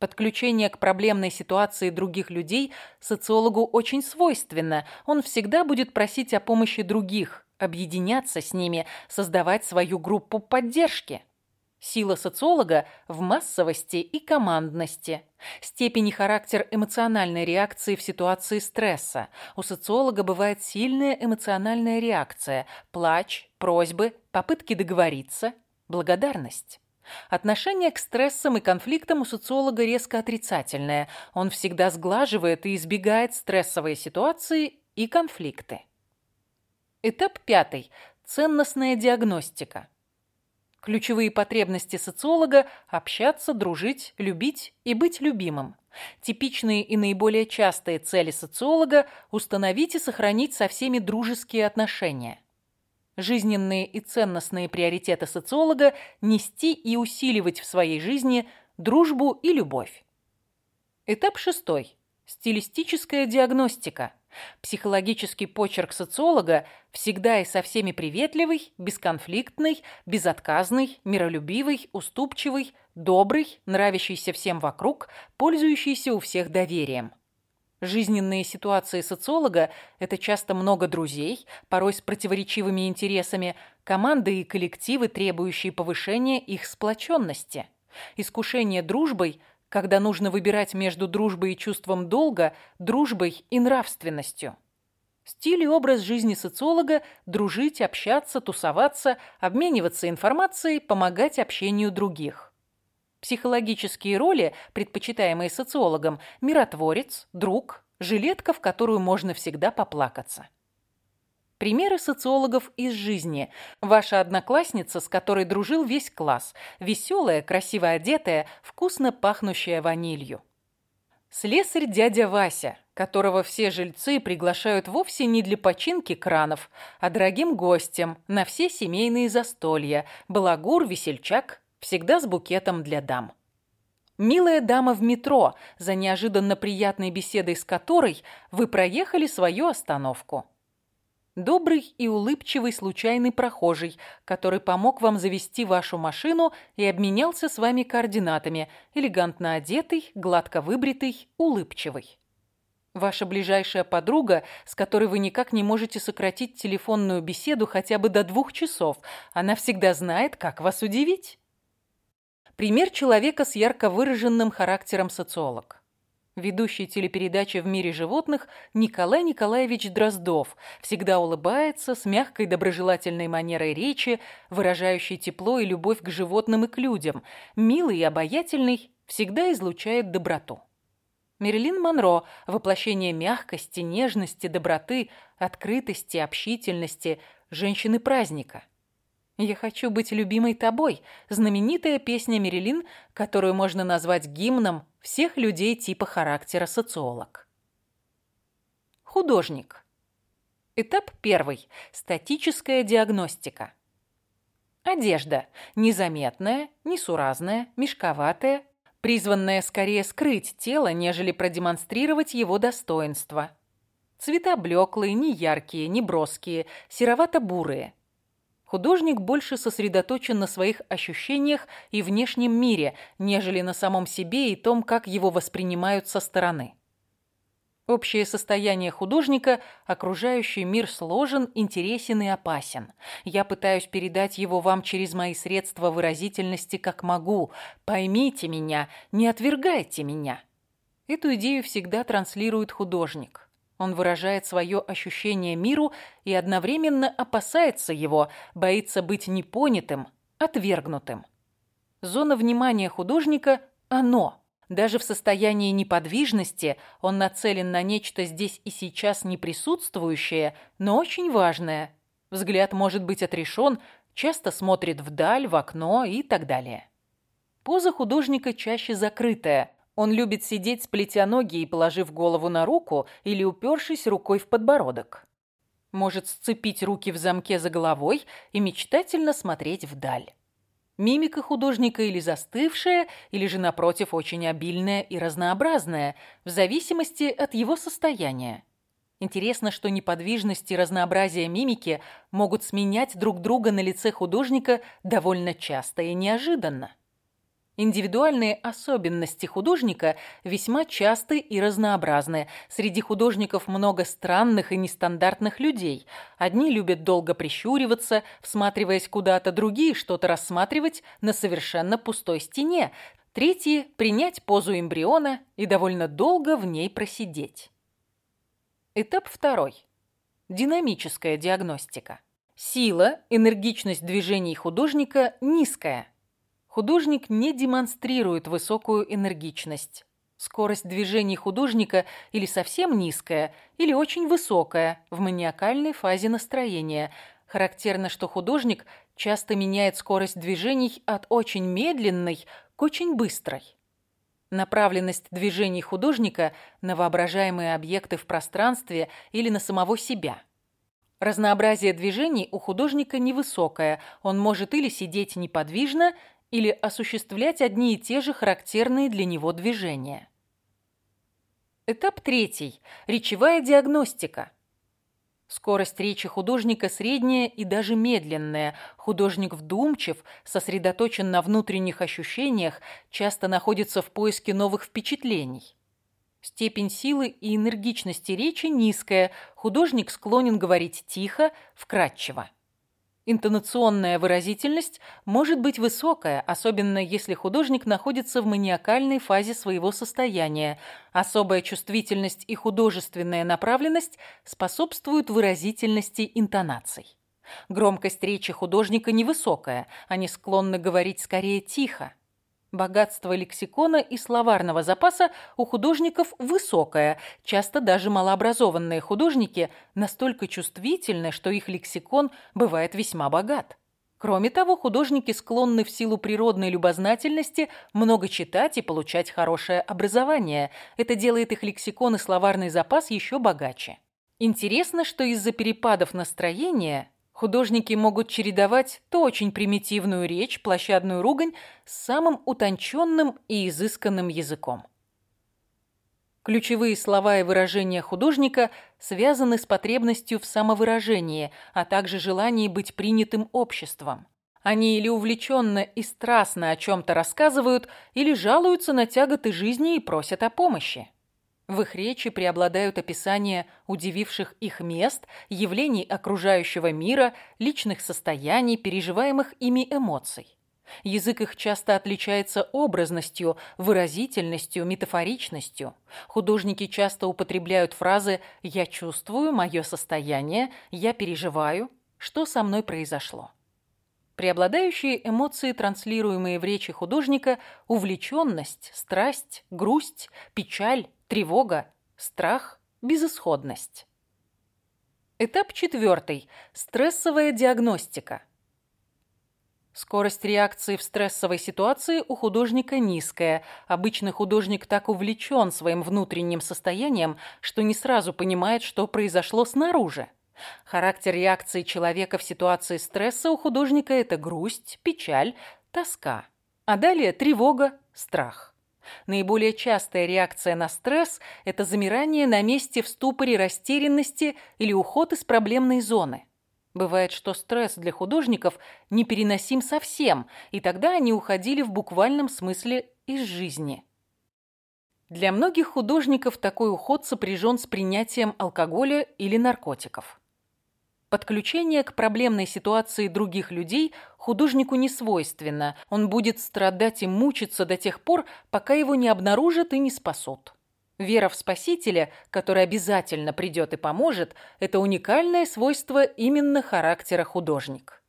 Подключение к проблемной ситуации других людей социологу очень свойственно. Он всегда будет просить о помощи других, объединяться с ними, создавать свою группу поддержки. Сила социолога в массовости и командности. Степень и характер эмоциональной реакции в ситуации стресса. У социолога бывает сильная эмоциональная реакция. Плач, просьбы, попытки договориться, благодарность. Отношение к стрессам и конфликтам у социолога резко отрицательное. Он всегда сглаживает и избегает стрессовые ситуации и конфликты. Этап пятый. Ценностная диагностика. Ключевые потребности социолога – общаться, дружить, любить и быть любимым. Типичные и наиболее частые цели социолога – установить и сохранить со всеми дружеские отношения. Жизненные и ценностные приоритеты социолога – нести и усиливать в своей жизни дружбу и любовь. Этап шестой. Стилистическая диагностика – Психологический почерк социолога всегда и со всеми приветливый, бесконфликтный, безотказный, миролюбивый, уступчивый, добрый, нравящийся всем вокруг, пользующийся у всех доверием. Жизненные ситуации социолога – это часто много друзей, порой с противоречивыми интересами, команды и коллективы, требующие повышения их сплоченности. Искушение дружбой – когда нужно выбирать между дружбой и чувством долга, дружбой и нравственностью. Стиль и образ жизни социолога – дружить, общаться, тусоваться, обмениваться информацией, помогать общению других. Психологические роли, предпочитаемые социологом – миротворец, друг, жилетка, в которую можно всегда поплакаться. Примеры социологов из жизни. Ваша одноклассница, с которой дружил весь класс. Веселая, красиво одетая, вкусно пахнущая ванилью. Слесарь дядя Вася, которого все жильцы приглашают вовсе не для починки кранов, а дорогим гостям на все семейные застолья. Балагур, весельчак, всегда с букетом для дам. Милая дама в метро, за неожиданно приятной беседой с которой вы проехали свою остановку. Добрый и улыбчивый случайный прохожий, который помог вам завести вашу машину и обменялся с вами координатами, элегантно одетый, гладко выбритый, улыбчивый. Ваша ближайшая подруга, с которой вы никак не можете сократить телефонную беседу хотя бы до двух часов, она всегда знает, как вас удивить. Пример человека с ярко выраженным характером социолог. Ведущий телепередачи «В мире животных» Николай Николаевич Дроздов всегда улыбается с мягкой доброжелательной манерой речи, выражающей тепло и любовь к животным и к людям. Милый и обаятельный, всегда излучает доброту. Мерлин Монро – воплощение мягкости, нежности, доброты, открытости, общительности, женщины-праздника – «Я хочу быть любимой тобой» – знаменитая песня Мерилин, которую можно назвать гимном всех людей типа характера социолог. Художник. Этап первый. Статическая диагностика. Одежда. Незаметная, несуразная, мешковатая, призванная скорее скрыть тело, нежели продемонстрировать его достоинство. Цвета блеклые, не яркие, не броские, серовато-бурые – Художник больше сосредоточен на своих ощущениях и внешнем мире, нежели на самом себе и том, как его воспринимают со стороны. Общее состояние художника – окружающий мир сложен, интересен и опасен. Я пытаюсь передать его вам через мои средства выразительности как могу. Поймите меня, не отвергайте меня. Эту идею всегда транслирует художник. Он выражает свое ощущение миру и одновременно опасается его, боится быть непонятым, отвергнутым. Зона внимания художника – оно. Даже в состоянии неподвижности он нацелен на нечто здесь и сейчас не присутствующее, но очень важное. Взгляд может быть отрешен, часто смотрит вдаль, в окно и так далее. Поза художника чаще закрытая, он любит сидеть, сплетя ноги и положив голову на руку или упершись рукой в подбородок. Может сцепить руки в замке за головой и мечтательно смотреть вдаль. Мимика художника или застывшая, или же, напротив, очень обильная и разнообразная, в зависимости от его состояния. Интересно, что неподвижность и разнообразие мимики могут сменять друг друга на лице художника довольно часто и неожиданно. Индивидуальные особенности художника весьма часты и разнообразны. Среди художников много странных и нестандартных людей. Одни любят долго прищуриваться, всматриваясь куда-то, другие что-то рассматривать на совершенно пустой стене. Третьи – принять позу эмбриона и довольно долго в ней просидеть. Этап второй. Динамическая диагностика. Сила, энергичность движений художника низкая – Художник не демонстрирует высокую энергичность. Скорость движений художника или совсем низкая, или очень высокая в маниакальной фазе настроения. Характерно, что художник часто меняет скорость движений от очень медленной к очень быстрой. Направленность движений художника на воображаемые объекты в пространстве или на самого себя. Разнообразие движений у художника невысокое, он может или сидеть неподвижно, или осуществлять одни и те же характерные для него движения. Этап третий. Речевая диагностика. Скорость речи художника средняя и даже медленная. Художник вдумчив, сосредоточен на внутренних ощущениях, часто находится в поиске новых впечатлений. Степень силы и энергичности речи низкая, художник склонен говорить тихо, вкратчиво. Интонационная выразительность может быть высокая, особенно если художник находится в маниакальной фазе своего состояния. Особая чувствительность и художественная направленность способствуют выразительности интонаций. Громкость речи художника невысокая, они склонны говорить скорее тихо. Богатство лексикона и словарного запаса у художников высокое. Часто даже малообразованные художники настолько чувствительны, что их лексикон бывает весьма богат. Кроме того, художники склонны в силу природной любознательности много читать и получать хорошее образование. Это делает их лексикон и словарный запас еще богаче. Интересно, что из-за перепадов настроения Художники могут чередовать то очень примитивную речь, площадную ругань с самым утонченным и изысканным языком. Ключевые слова и выражения художника связаны с потребностью в самовыражении, а также желанием быть принятым обществом. Они или увлеченно и страстно о чем-то рассказывают, или жалуются на тяготы жизни и просят о помощи. В их речи преобладают описания удививших их мест, явлений окружающего мира, личных состояний, переживаемых ими эмоций. Язык их часто отличается образностью, выразительностью, метафоричностью. Художники часто употребляют фразы «я чувствую», «мое состояние», «я переживаю», «что со мной произошло». Преобладающие эмоции, транслируемые в речи художника – увлеченность, страсть, грусть, печаль, тревога, страх, безысходность. Этап четвертый. Стрессовая диагностика. Скорость реакции в стрессовой ситуации у художника низкая. Обычно художник так увлечен своим внутренним состоянием, что не сразу понимает, что произошло снаружи. Характер реакции человека в ситуации стресса у художника – это грусть, печаль, тоска. А далее тревога, страх. Наиболее частая реакция на стресс – это замирание на месте в ступоре растерянности или уход из проблемной зоны. Бывает, что стресс для художников непереносим совсем, и тогда они уходили в буквальном смысле из жизни. Для многих художников такой уход сопряжен с принятием алкоголя или наркотиков. Подключение к проблемной ситуации других людей художнику не свойственно. Он будет страдать и мучиться до тех пор, пока его не обнаружат и не спасут. Вера в Спасителя, который обязательно придет и поможет, это уникальное свойство именно характера художника.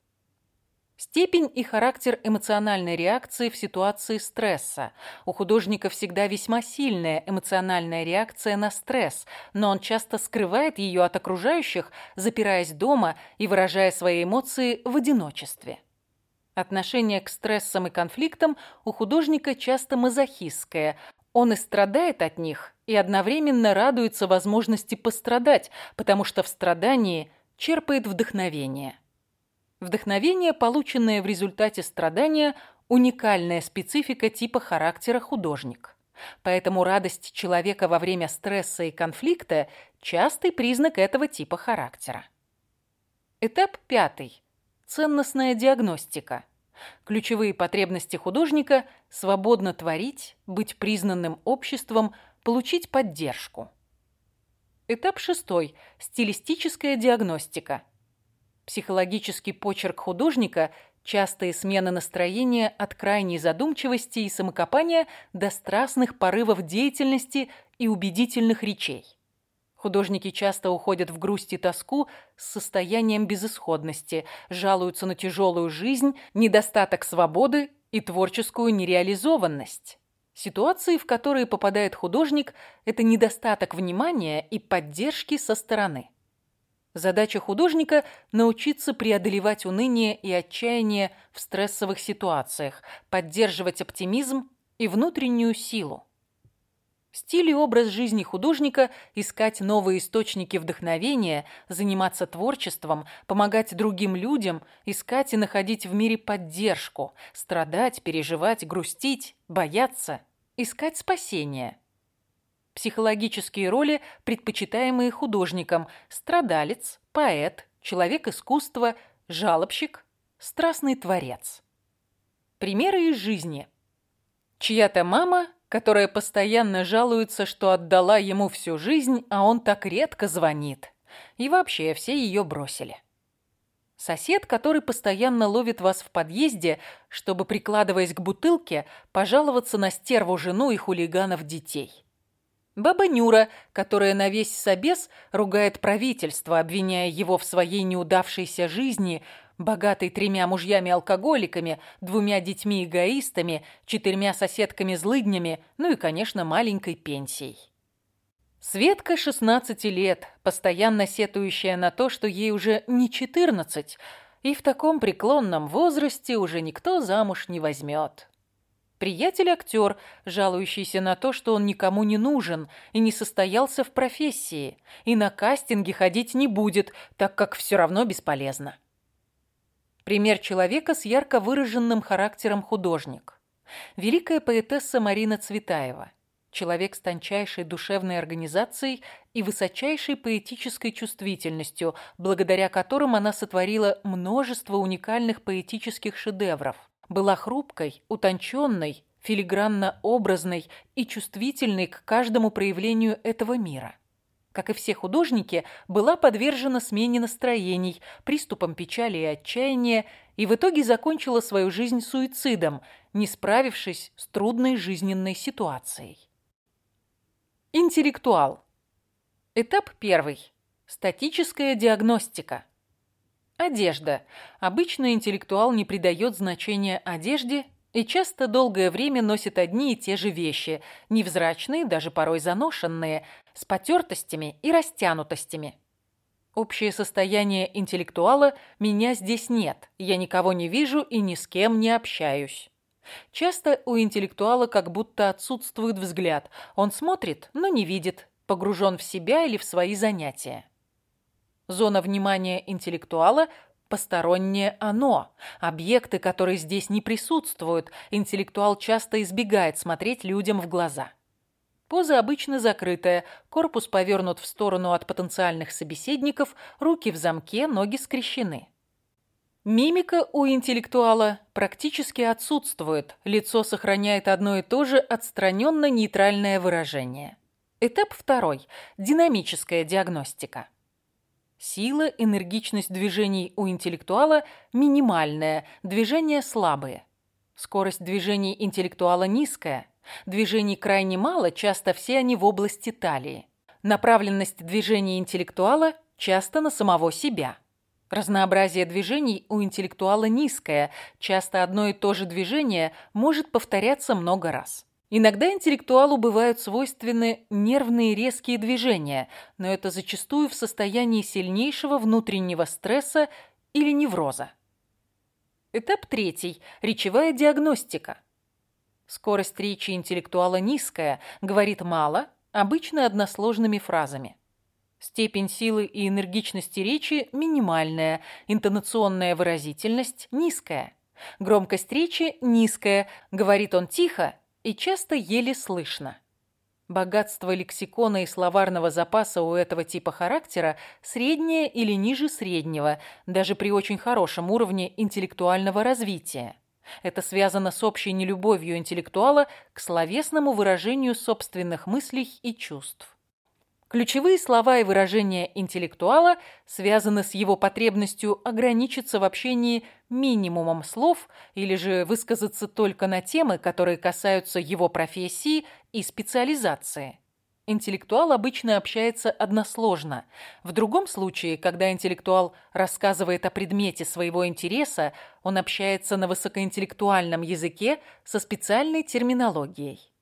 Степень и характер эмоциональной реакции в ситуации стресса. У художника всегда весьма сильная эмоциональная реакция на стресс, но он часто скрывает ее от окружающих, запираясь дома и выражая свои эмоции в одиночестве. Отношение к стрессам и конфликтам у художника часто мазохистское. Он и страдает от них, и одновременно радуется возможности пострадать, потому что в страдании черпает вдохновение. Вдохновение, полученное в результате страдания, уникальная специфика типа характера художник. Поэтому радость человека во время стресса и конфликта – частый признак этого типа характера. Этап пятый. Ценностная диагностика. Ключевые потребности художника – свободно творить, быть признанным обществом, получить поддержку. Этап шестой. Стилистическая диагностика – Психологический почерк художника – частые смены настроения от крайней задумчивости и самокопания до страстных порывов деятельности и убедительных речей. Художники часто уходят в грусть и тоску с состоянием безысходности, жалуются на тяжелую жизнь, недостаток свободы и творческую нереализованность. Ситуации, в которые попадает художник, это недостаток внимания и поддержки со стороны. Задача художника – научиться преодолевать уныние и отчаяние в стрессовых ситуациях, поддерживать оптимизм и внутреннюю силу. Стиль и образ жизни художника – искать новые источники вдохновения, заниматься творчеством, помогать другим людям, искать и находить в мире поддержку, страдать, переживать, грустить, бояться, искать спасение. Психологические роли, предпочитаемые художником – страдалец, поэт, человек искусства, жалобщик, страстный творец. Примеры из жизни. Чья-то мама которая постоянно жалуется, что отдала ему всю жизнь, а он так редко звонит. И вообще все ее бросили. Сосед, который постоянно ловит вас в подъезде, чтобы, прикладываясь к бутылке, пожаловаться на стерву жену и хулиганов детей. Баба Нюра, которая на весь собес ругает правительство, обвиняя его в своей неудавшейся жизни – богатый тремя мужьями-алкоголиками, двумя детьми-эгоистами, четырьмя соседками-злыднями, ну и, конечно, маленькой пенсией. Светка 16 лет, постоянно сетующая на то, что ей уже не 14, и в таком преклонном возрасте уже никто замуж не возьмет. Приятель-актер, жалующийся на то, что он никому не нужен и не состоялся в профессии, и на кастинге ходить не будет, так как все равно бесполезно. Пример человека с ярко выраженным характером художник. Великая поэтесса Марина Цветаева. Человек с тончайшей душевной организацией и высочайшей поэтической чувствительностью, благодаря которым она сотворила множество уникальных поэтических шедевров. Была хрупкой, утонченной, филигранно-образной и чувствительной к каждому проявлению этого мира как и все художники, была подвержена смене настроений, приступам печали и отчаяния, и в итоге закончила свою жизнь суицидом, не справившись с трудной жизненной ситуацией. Интеллектуал. Этап первый. Статическая диагностика. Одежда. Обычно интеллектуал не придает значения одежде и часто долгое время носит одни и те же вещи, невзрачные, даже порой заношенные, с потертостями и растянутостями. Общее состояние интеллектуала «меня здесь нет, я никого не вижу и ни с кем не общаюсь». Часто у интеллектуала как будто отсутствует взгляд. Он смотрит, но не видит, погружен в себя или в свои занятия. Зона внимания интеллектуала Постороннее оно. Объекты, которые здесь не присутствуют, интеллектуал часто избегает смотреть людям в глаза. Поза обычно закрытая, корпус повернут в сторону от потенциальных собеседников, руки в замке, ноги скрещены. Мимика у интеллектуала практически отсутствует, лицо сохраняет одно и то же отстраненно-нейтральное выражение. Этап второй – динамическая диагностика. Сила, энергичность движений у интеллектуала минимальная, движения слабые. Скорость движений интеллектуала низкая. Движений крайне мало, часто все они в области талии. Направленность движения интеллектуала часто на самого себя. Разнообразие движений у интеллектуала низкое, часто одно и то же движение может повторяться много раз. Иногда интеллектуалу бывают свойственны нервные резкие движения, но это зачастую в состоянии сильнейшего внутреннего стресса или невроза. Этап третий. Речевая диагностика. Скорость речи интеллектуала низкая, говорит мало, обычно односложными фразами. Степень силы и энергичности речи минимальная, интонационная выразительность низкая. Громкость речи низкая, говорит он тихо и часто еле слышно. Богатство лексикона и словарного запаса у этого типа характера среднее или ниже среднего, даже при очень хорошем уровне интеллектуального развития. Это связано с общей нелюбовью интеллектуала к словесному выражению собственных мыслей и чувств. Ключевые слова и выражения интеллектуала связаны с его потребностью ограничиться в общении минимумом слов или же высказаться только на темы, которые касаются его профессии и специализации. интеллектуал обычно общается односложно. В другом случае, когда интеллектуал рассказывает о предмете своего интереса, он общается на высокоинтеллектуальном языке со специальной терминологией.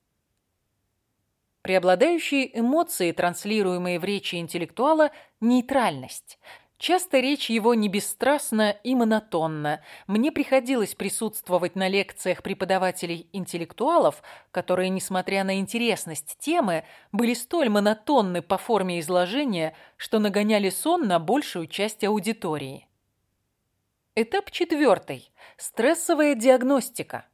Преобладающие эмоции, транслируемые в речи интеллектуала – нейтральность – Часто речь его не бесстрастна и монотонна. Мне приходилось присутствовать на лекциях преподавателей-интеллектуалов, которые, несмотря на интересность темы, были столь монотонны по форме изложения, что нагоняли сон на большую часть аудитории. Этап четвертый. Стрессовая диагностика.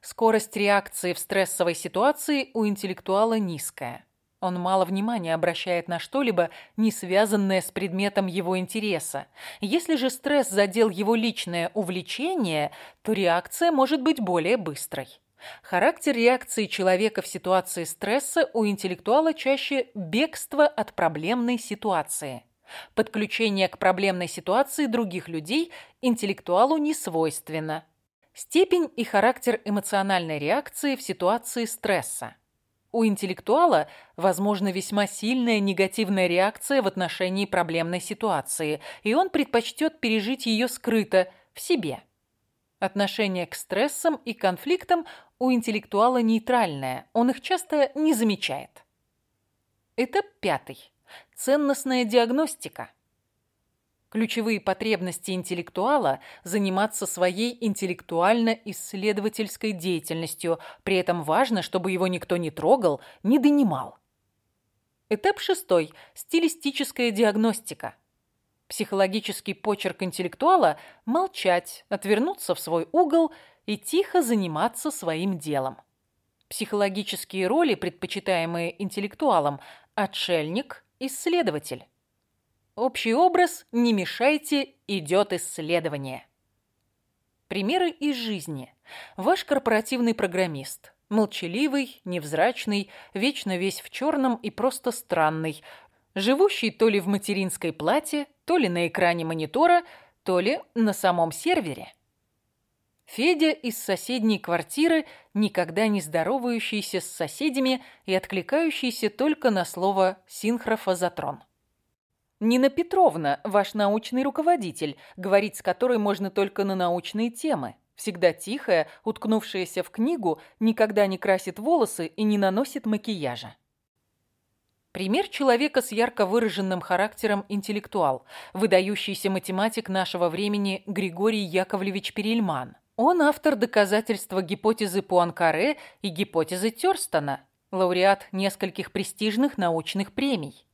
Скорость реакции в стрессовой ситуации у интеллектуала низкая. Он мало внимания обращает на что-либо, не связанное с предметом его интереса. Если же стресс задел его личное увлечение, то реакция может быть более быстрой. Характер реакции человека в ситуации стресса у интеллектуала чаще бегство от проблемной ситуации. Подключение к проблемной ситуации других людей интеллектуалу не свойственно. Степень и характер эмоциональной реакции в ситуации стресса. У интеллектуала, возможно, весьма сильная негативная реакция в отношении проблемной ситуации, и он предпочтет пережить ее скрыто, в себе. Отношение к стрессам и конфликтам у интеллектуала нейтральное, он их часто не замечает. Этап пятый. Ценностная диагностика. Ключевые потребности интеллектуала – заниматься своей интеллектуально-исследовательской деятельностью. При этом важно, чтобы его никто не трогал, не донимал. Этап шестой – стилистическая диагностика. Психологический почерк интеллектуала – молчать, отвернуться в свой угол и тихо заниматься своим делом. Психологические роли, предпочитаемые интеллектуалом – отшельник, исследователь. Общий образ «не мешайте» идет исследование. Примеры из жизни. Ваш корпоративный программист. Молчаливый, невзрачный, вечно весь в черном и просто странный. Живущий то ли в материнской плате, то ли на экране монитора, то ли на самом сервере. Федя из соседней квартиры, никогда не здоровающийся с соседями и откликающийся только на слово «синхрофазотрон». Нина Петровна, ваш научный руководитель, говорить с которой можно только на научные темы. Всегда тихая, уткнувшаяся в книгу, никогда не красит волосы и не наносит макияжа. Пример человека с ярко выраженным характером интеллектуал, выдающийся математик нашего времени Григорий Яковлевич Перельман. Он автор доказательства гипотезы Пуанкаре и гипотезы Тёрстона, лауреат нескольких престижных научных премий.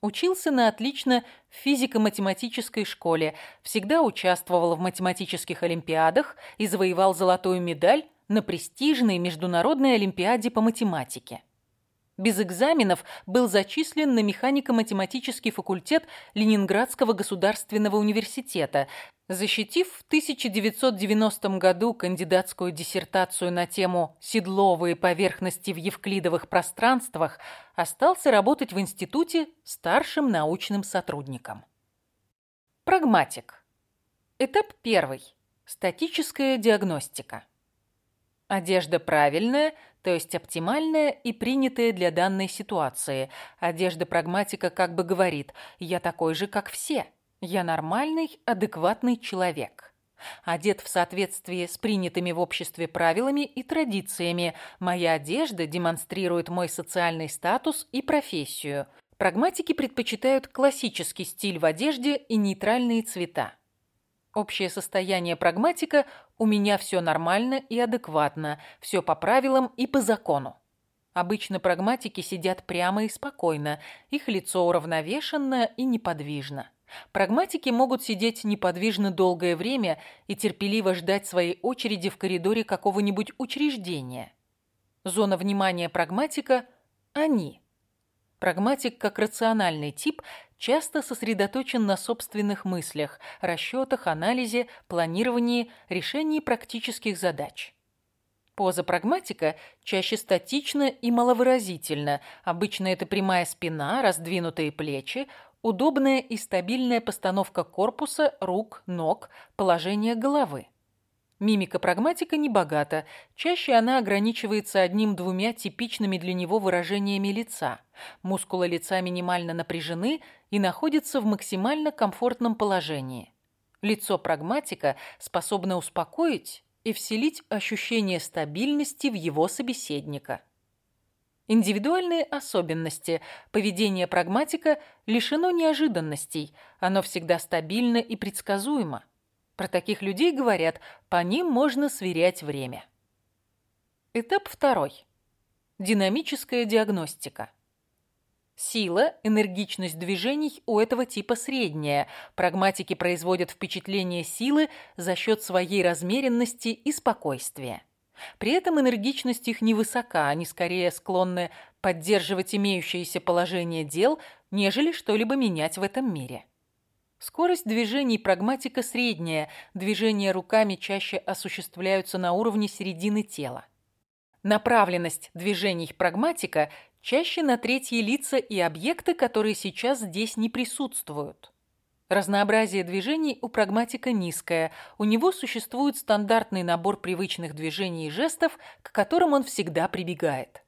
Учился на отлично в физико-математической школе, всегда участвовал в математических олимпиадах и завоевал золотую медаль на престижной международной олимпиаде по математике. Без экзаменов был зачислен на механико-математический факультет Ленинградского государственного университета, Защитив в 1990 году кандидатскую диссертацию на тему «Седловые поверхности в евклидовых пространствах», остался работать в институте старшим научным сотрудником. Прагматик. Этап первый. Статическая диагностика. Одежда правильная, то есть оптимальная и принятая для данной ситуации. Одежда прагматика как бы говорит «я такой же, как все». Я нормальный, адекватный человек. Одет в соответствии с принятыми в обществе правилами и традициями. Моя одежда демонстрирует мой социальный статус и профессию. Прагматики предпочитают классический стиль в одежде и нейтральные цвета. Общее состояние прагматика – у меня все нормально и адекватно, все по правилам и по закону. Обычно прагматики сидят прямо и спокойно, их лицо уравновешенно и неподвижно. Прагматики могут сидеть неподвижно долгое время и терпеливо ждать своей очереди в коридоре какого-нибудь учреждения. Зона внимания прагматика – они. Прагматик, как рациональный тип, часто сосредоточен на собственных мыслях, расчетах, анализе, планировании, решении практических задач. Поза прагматика чаще статична и маловыразительна. Обычно это прямая спина, раздвинутые плечи, Удобная и стабильная постановка корпуса, рук, ног, положение головы. Мимика прагматика не богата. Чаще она ограничивается одним-двумя типичными для него выражениями лица. Мускулы лица минимально напряжены и находятся в максимально комфортном положении. Лицо прагматика способно успокоить и вселить ощущение стабильности в его собеседника. Индивидуальные особенности поведения прагматика лишено неожиданностей, оно всегда стабильно и предсказуемо. Про таких людей говорят, по ним можно сверять время. Этап второй. Динамическая диагностика. Сила, энергичность движений у этого типа средняя. Прагматики производят впечатление силы за счет своей размеренности и спокойствия. При этом энергичность их невысока, они скорее склонны поддерживать имеющееся положение дел, нежели что-либо менять в этом мире. Скорость движений прагматика средняя, движения руками чаще осуществляются на уровне середины тела. Направленность движений прагматика чаще на третьи лица и объекты, которые сейчас здесь не присутствуют. Разнообразие движений у прагматика низкое, у него существует стандартный набор привычных движений и жестов, к которым он всегда прибегает.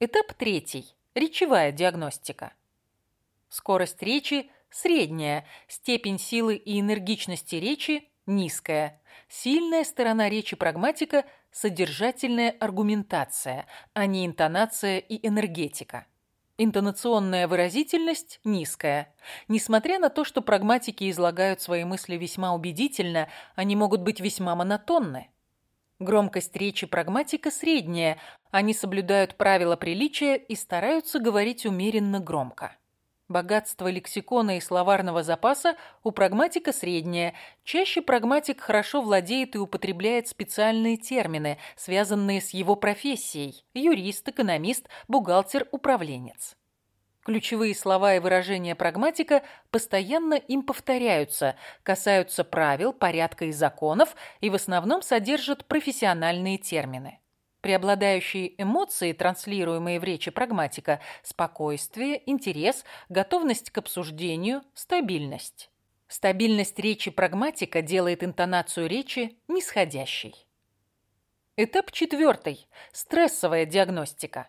Этап третий. Речевая диагностика. Скорость речи – средняя, степень силы и энергичности речи низкая. Сильная сторона речи прагматика – содержательная аргументация, а не интонация и энергетика. Интонационная выразительность низкая. Несмотря на то, что прагматики излагают свои мысли весьма убедительно, они могут быть весьма монотонны. Громкость речи прагматика средняя, они соблюдают правила приличия и стараются говорить умеренно громко. Богатство лексикона и словарного запаса у прагматика среднее. Чаще прагматик хорошо владеет и употребляет специальные термины, связанные с его профессией – юрист, экономист, бухгалтер, управленец. Ключевые слова и выражения прагматика постоянно им повторяются, касаются правил, порядка и законов и в основном содержат профессиональные термины. Преобладающие эмоции, транслируемые в речи прагматика – спокойствие, интерес, готовность к обсуждению, стабильность. Стабильность речи прагматика делает интонацию речи нисходящей. Этап четвертый – стрессовая диагностика.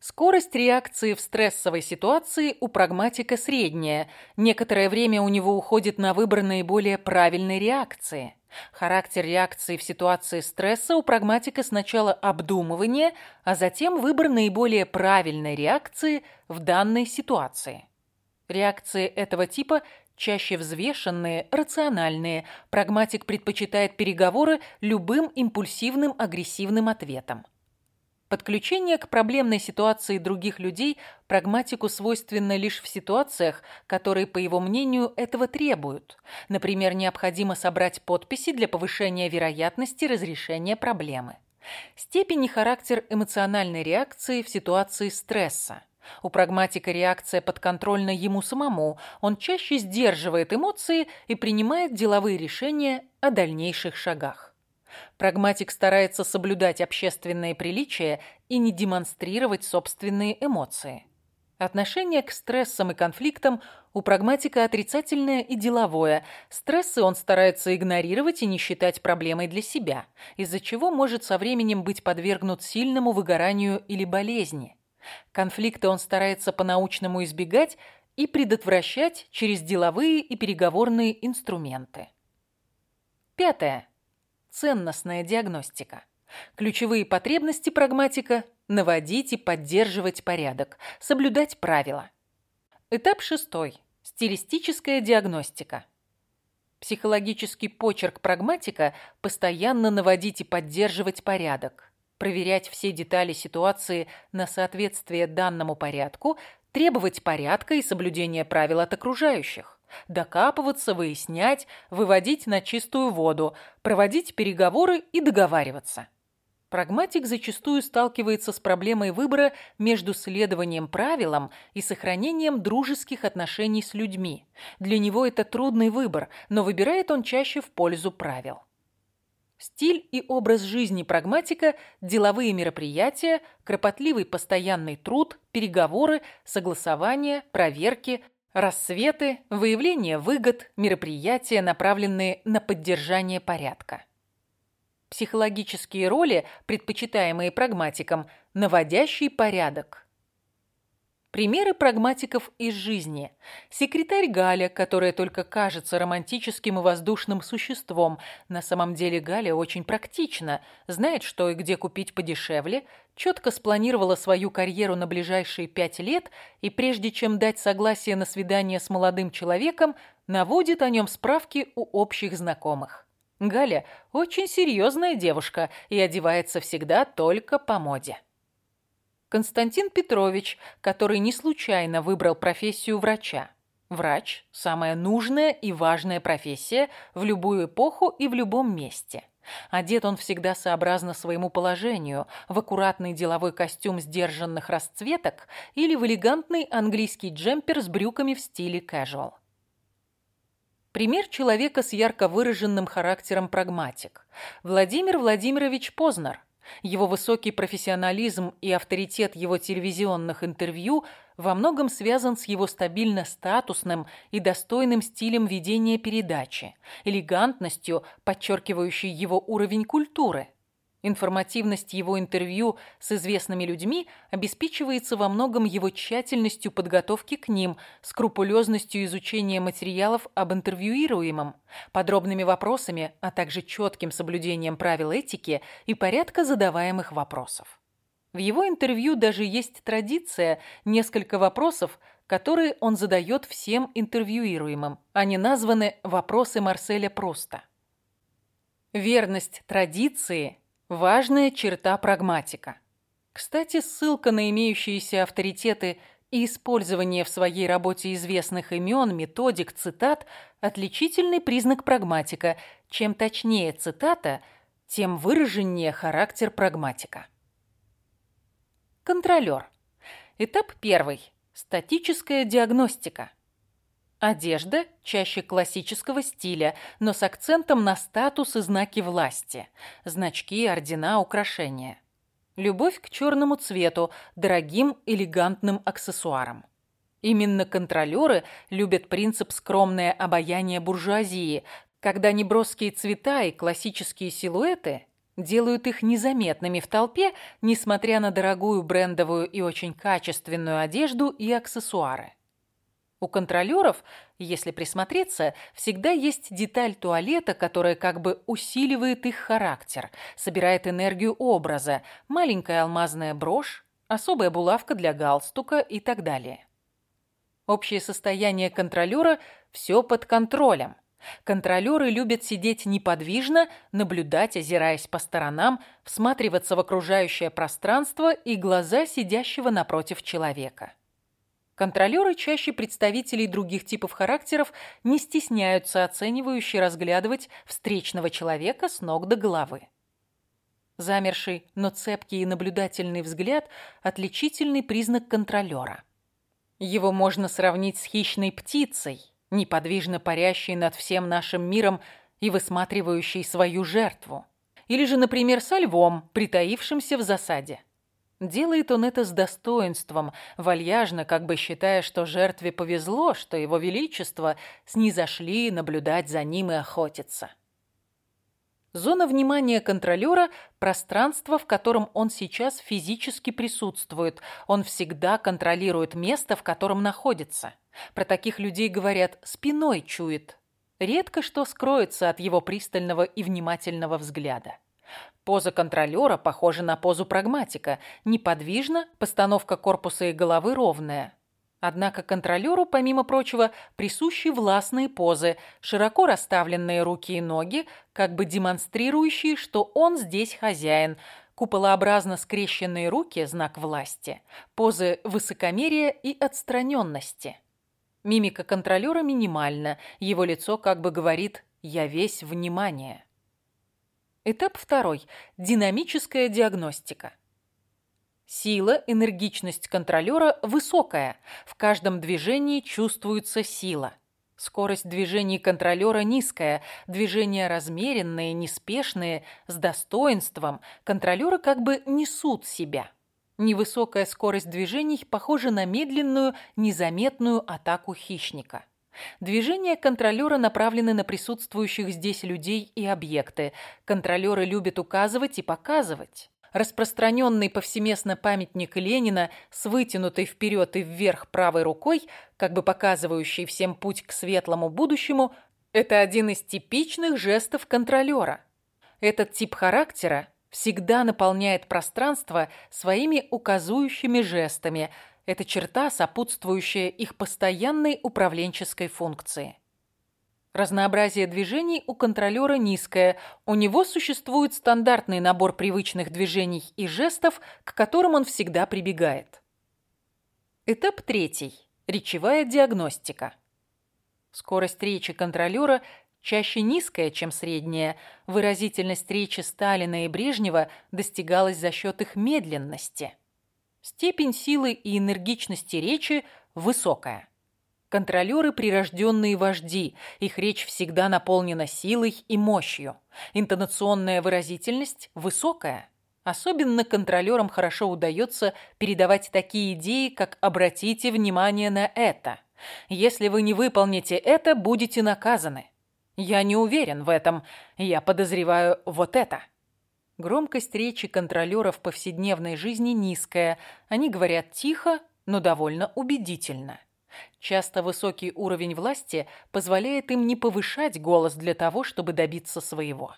Скорость реакции в стрессовой ситуации у прагматика средняя. Некоторое время у него уходит на выбор наиболее правильной реакции. Характер реакции в ситуации стресса у прагматика сначала обдумывание, а затем выбор наиболее правильной реакции в данной ситуации. Реакции этого типа чаще взвешенные, рациональные. Прагматик предпочитает переговоры любым импульсивным агрессивным ответом. Подключение к проблемной ситуации других людей прагматику свойственно лишь в ситуациях, которые, по его мнению, этого требуют. Например, необходимо собрать подписи для повышения вероятности разрешения проблемы. Степень и характер эмоциональной реакции в ситуации стресса. У прагматика реакция подконтрольна ему самому. Он чаще сдерживает эмоции и принимает деловые решения о дальнейших шагах. Прагматик старается соблюдать общественные приличия и не демонстрировать собственные эмоции. Отношение к стрессам и конфликтам у прагматика отрицательное и деловое. Стрессы он старается игнорировать и не считать проблемой для себя, из-за чего может со временем быть подвергнут сильному выгоранию или болезни. Конфликты он старается по-научному избегать и предотвращать через деловые и переговорные инструменты. Пятое. Ценностная диагностика. Ключевые потребности прагматика – наводить и поддерживать порядок, соблюдать правила. Этап шестой. Стилистическая диагностика. Психологический почерк прагматика – постоянно наводить и поддерживать порядок, проверять все детали ситуации на соответствие данному порядку, требовать порядка и соблюдения правил от окружающих. Докапываться, выяснять, выводить на чистую воду, проводить переговоры и договариваться. Прагматик зачастую сталкивается с проблемой выбора между следованием правилам и сохранением дружеских отношений с людьми. Для него это трудный выбор, но выбирает он чаще в пользу правил. Стиль и образ жизни прагматика, деловые мероприятия, кропотливый постоянный труд, переговоры, согласования, проверки – Рассветы, выявление выгод, мероприятия, направленные на поддержание порядка. Психологические роли, предпочитаемые прагматиком, наводящий порядок. Примеры прагматиков из жизни. Секретарь Галя, которая только кажется романтическим и воздушным существом. На самом деле Галя очень практична, знает, что и где купить подешевле, четко спланировала свою карьеру на ближайшие пять лет и прежде чем дать согласие на свидание с молодым человеком, наводит о нем справки у общих знакомых. Галя очень серьезная девушка и одевается всегда только по моде. Константин Петрович, который не случайно выбрал профессию врача. Врач – самая нужная и важная профессия в любую эпоху и в любом месте. Одет он всегда сообразно своему положению, в аккуратный деловой костюм сдержанных расцветок или в элегантный английский джемпер с брюками в стиле casual. Пример человека с ярко выраженным характером прагматик. Владимир Владимирович Познер. Его высокий профессионализм и авторитет его телевизионных интервью во многом связан с его стабильно статусным и достойным стилем ведения передачи, элегантностью, подчеркивающей его уровень культуры – Информативность его интервью с известными людьми обеспечивается во многом его тщательностью подготовки к ним, скрупулезностью изучения материалов об интервьюируемом, подробными вопросами, а также четким соблюдением правил этики и порядка задаваемых вопросов. В его интервью даже есть традиция несколько вопросов, которые он задает всем интервьюируемым. Они названы «Вопросы Марселя Пруста». Верность традиции – Важная черта прагматика. Кстати, ссылка на имеющиеся авторитеты и использование в своей работе известных имен, методик, цитат – отличительный признак прагматика. Чем точнее цитата, тем выраженнее характер прагматика. Контролер. Этап первый. Статическая диагностика. Одежда чаще классического стиля, но с акцентом на статус и знаки власти. Значки, ордена, украшения. Любовь к черному цвету, дорогим элегантным аксессуарам. Именно контролеры любят принцип скромное обаяние буржуазии, когда неброские цвета и классические силуэты делают их незаметными в толпе, несмотря на дорогую брендовую и очень качественную одежду и аксессуары. У контролеров, если присмотреться, всегда есть деталь туалета, которая как бы усиливает их характер, собирает энергию образа, маленькая алмазная брошь, особая булавка для галстука и так далее. Общее состояние контролера – все под контролем. Контролеры любят сидеть неподвижно, наблюдать, озираясь по сторонам, всматриваться в окружающее пространство и глаза сидящего напротив человека. Контролеры, чаще представителей других типов характеров, не стесняются оценивающе разглядывать встречного человека с ног до головы. Замерший, но цепкий и наблюдательный взгляд – отличительный признак контролера. Его можно сравнить с хищной птицей, неподвижно парящей над всем нашим миром и высматривающей свою жертву. Или же, например, со львом, притаившимся в засаде. Делает он это с достоинством, вальяжно, как бы считая, что жертве повезло, что его величество снизошли наблюдать за ним и охотиться. Зона внимания контролера – пространство, в котором он сейчас физически присутствует. Он всегда контролирует место, в котором находится. Про таких людей говорят «спиной чует». Редко что скроется от его пристального и внимательного взгляда. Поза контролера похожа на позу прагматика. Неподвижно, постановка корпуса и головы ровная. Однако контролеру, помимо прочего, присущи властные позы, широко расставленные руки и ноги, как бы демонстрирующие, что он здесь хозяин, куполообразно скрещенные руки – знак власти, позы высокомерия и отстраненности. Мимика контролера минимальна, его лицо как бы говорит «я весь внимание». Этап второй. Динамическая диагностика. Сила, энергичность контролера высокая. В каждом движении чувствуется сила. Скорость движений контролера низкая, движения размеренные, неспешные, с достоинством. Контролеры как бы несут себя. Невысокая скорость движений похожа на медленную, незаметную атаку хищника. Движения контролера направлены на присутствующих здесь людей и объекты. Контролеры любят указывать и показывать. Распространенный повсеместно памятник Ленина с вытянутой вперед и вверх правой рукой, как бы показывающий всем путь к светлому будущему, это один из типичных жестов контролера. Этот тип характера всегда наполняет пространство своими указующими жестами. Это черта, сопутствующая их постоянной управленческой функции. Разнообразие движений у контролера низкое. У него существует стандартный набор привычных движений и жестов, к которым он всегда прибегает. Этап третий. Речевая диагностика. Скорость речи контролера чаще низкая, чем средняя. Выразительность речи Сталина и Брежнева достигалась за счет их медленности. Степень силы и энергичности речи высокая. Контролеры – прирожденные вожди, их речь всегда наполнена силой и мощью. Интонационная выразительность высокая. Особенно контролерам хорошо удается передавать такие идеи, как «обратите внимание на это». «Если вы не выполните это, будете наказаны». «Я не уверен в этом. Я подозреваю вот это». Громкость речи контролеров в повседневной жизни низкая. Они говорят тихо, но довольно убедительно. Часто высокий уровень власти позволяет им не повышать голос для того, чтобы добиться своего.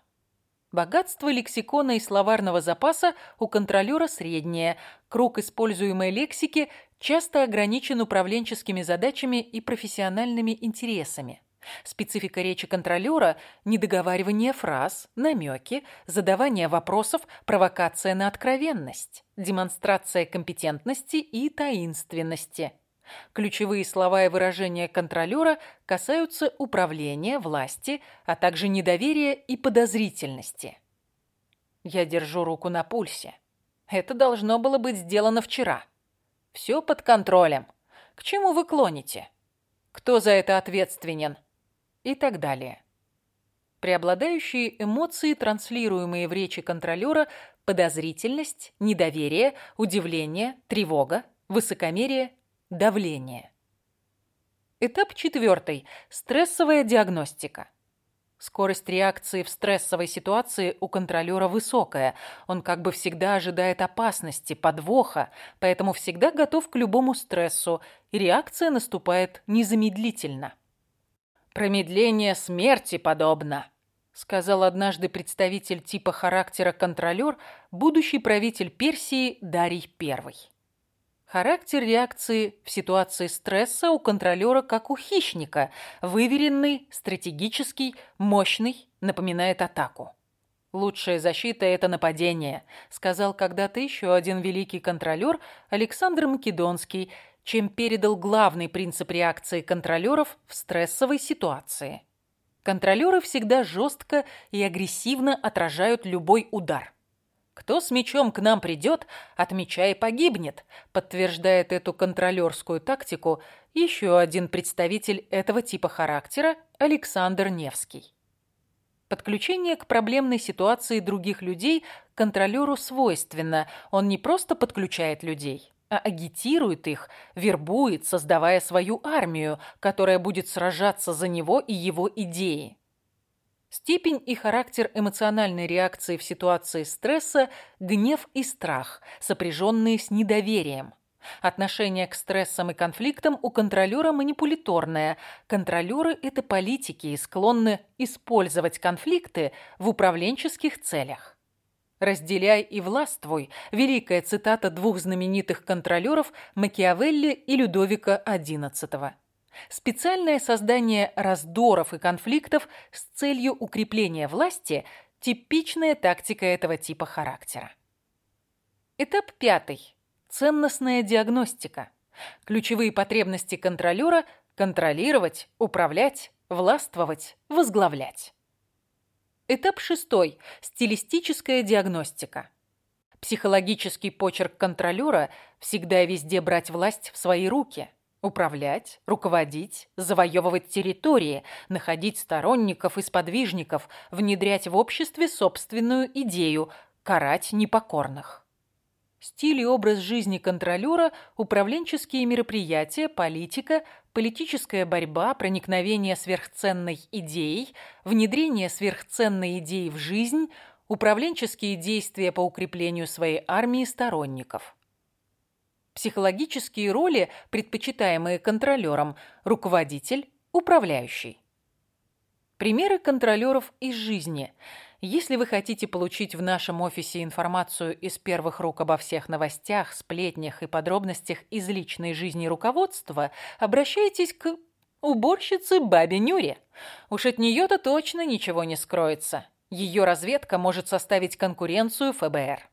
Богатство лексикона и словарного запаса у контролера среднее. Круг используемой лексики часто ограничен управленческими задачами и профессиональными интересами. Специфика речи контролера – недоговаривание фраз, намеки, задавание вопросов, провокация на откровенность, демонстрация компетентности и таинственности – Ключевые слова и выражения контролера касаются управления, власти, а также недоверия и подозрительности. Я держу руку на пульсе. Это должно было быть сделано вчера. Все под контролем. К чему вы клоните? Кто за это ответственен? И так далее. Преобладающие эмоции, транслируемые в речи контролера, подозрительность, недоверие, удивление, тревога, высокомерие Давление. Этап четвертый. Стрессовая диагностика. Скорость реакции в стрессовой ситуации у контролера высокая. Он как бы всегда ожидает опасности, подвоха, поэтому всегда готов к любому стрессу, и реакция наступает незамедлительно. «Промедление смерти подобно», — сказал однажды представитель типа характера контролер, будущий правитель Персии Дарий I. Характер реакции в ситуации стресса у контролера как у хищника. Выверенный, стратегический, мощный, напоминает атаку. «Лучшая защита – это нападение», – сказал когда-то еще один великий контролер Александр Македонский, чем передал главный принцип реакции контролеров в стрессовой ситуации. Контролеры всегда жестко и агрессивно отражают любой удар – кто с мечом к нам придет, от меча и погибнет, подтверждает эту контролерскую тактику еще один представитель этого типа характера Александр Невский. Подключение к проблемной ситуации других людей контролеру свойственно. Он не просто подключает людей, а агитирует их, вербует, создавая свою армию, которая будет сражаться за него и его идеи. Степень и характер эмоциональной реакции в ситуации стресса – гнев и страх, сопряженные с недоверием. Отношение к стрессам и конфликтам у контролера манипуляторное. Контролеры – это политики и склонны использовать конфликты в управленческих целях. «Разделяй и властвуй» – великая цитата двух знаменитых контролеров Макиавелли и Людовика XI. Специальное создание раздоров и конфликтов с целью укрепления власти – типичная тактика этого типа характера. Этап пятый. Ценностная диагностика. Ключевые потребности контролера – контролировать, управлять, властвовать, возглавлять. Этап шестой. Стилистическая диагностика. Психологический почерк контролера – всегда и везде брать власть в свои руки – Управлять, руководить, завоевывать территории, находить сторонников и сподвижников, внедрять в обществе собственную идею, карать непокорных. Стиль и образ жизни контролера, управленческие мероприятия, политика, политическая борьба, проникновение сверхценной идеей, внедрение сверхценной идеи в жизнь, управленческие действия по укреплению своей армии сторонников. Психологические роли, предпочитаемые контролером, руководитель, управляющий. Примеры контролеров из жизни – если вы хотите получить в нашем офисе информацию из первых рук обо всех новостях, сплетнях и подробностях из личной жизни руководства, обращайтесь к уборщице Бабе Нюре. Уж от нее-то точно ничего не скроется. Ее разведка может составить конкуренцию ФБР.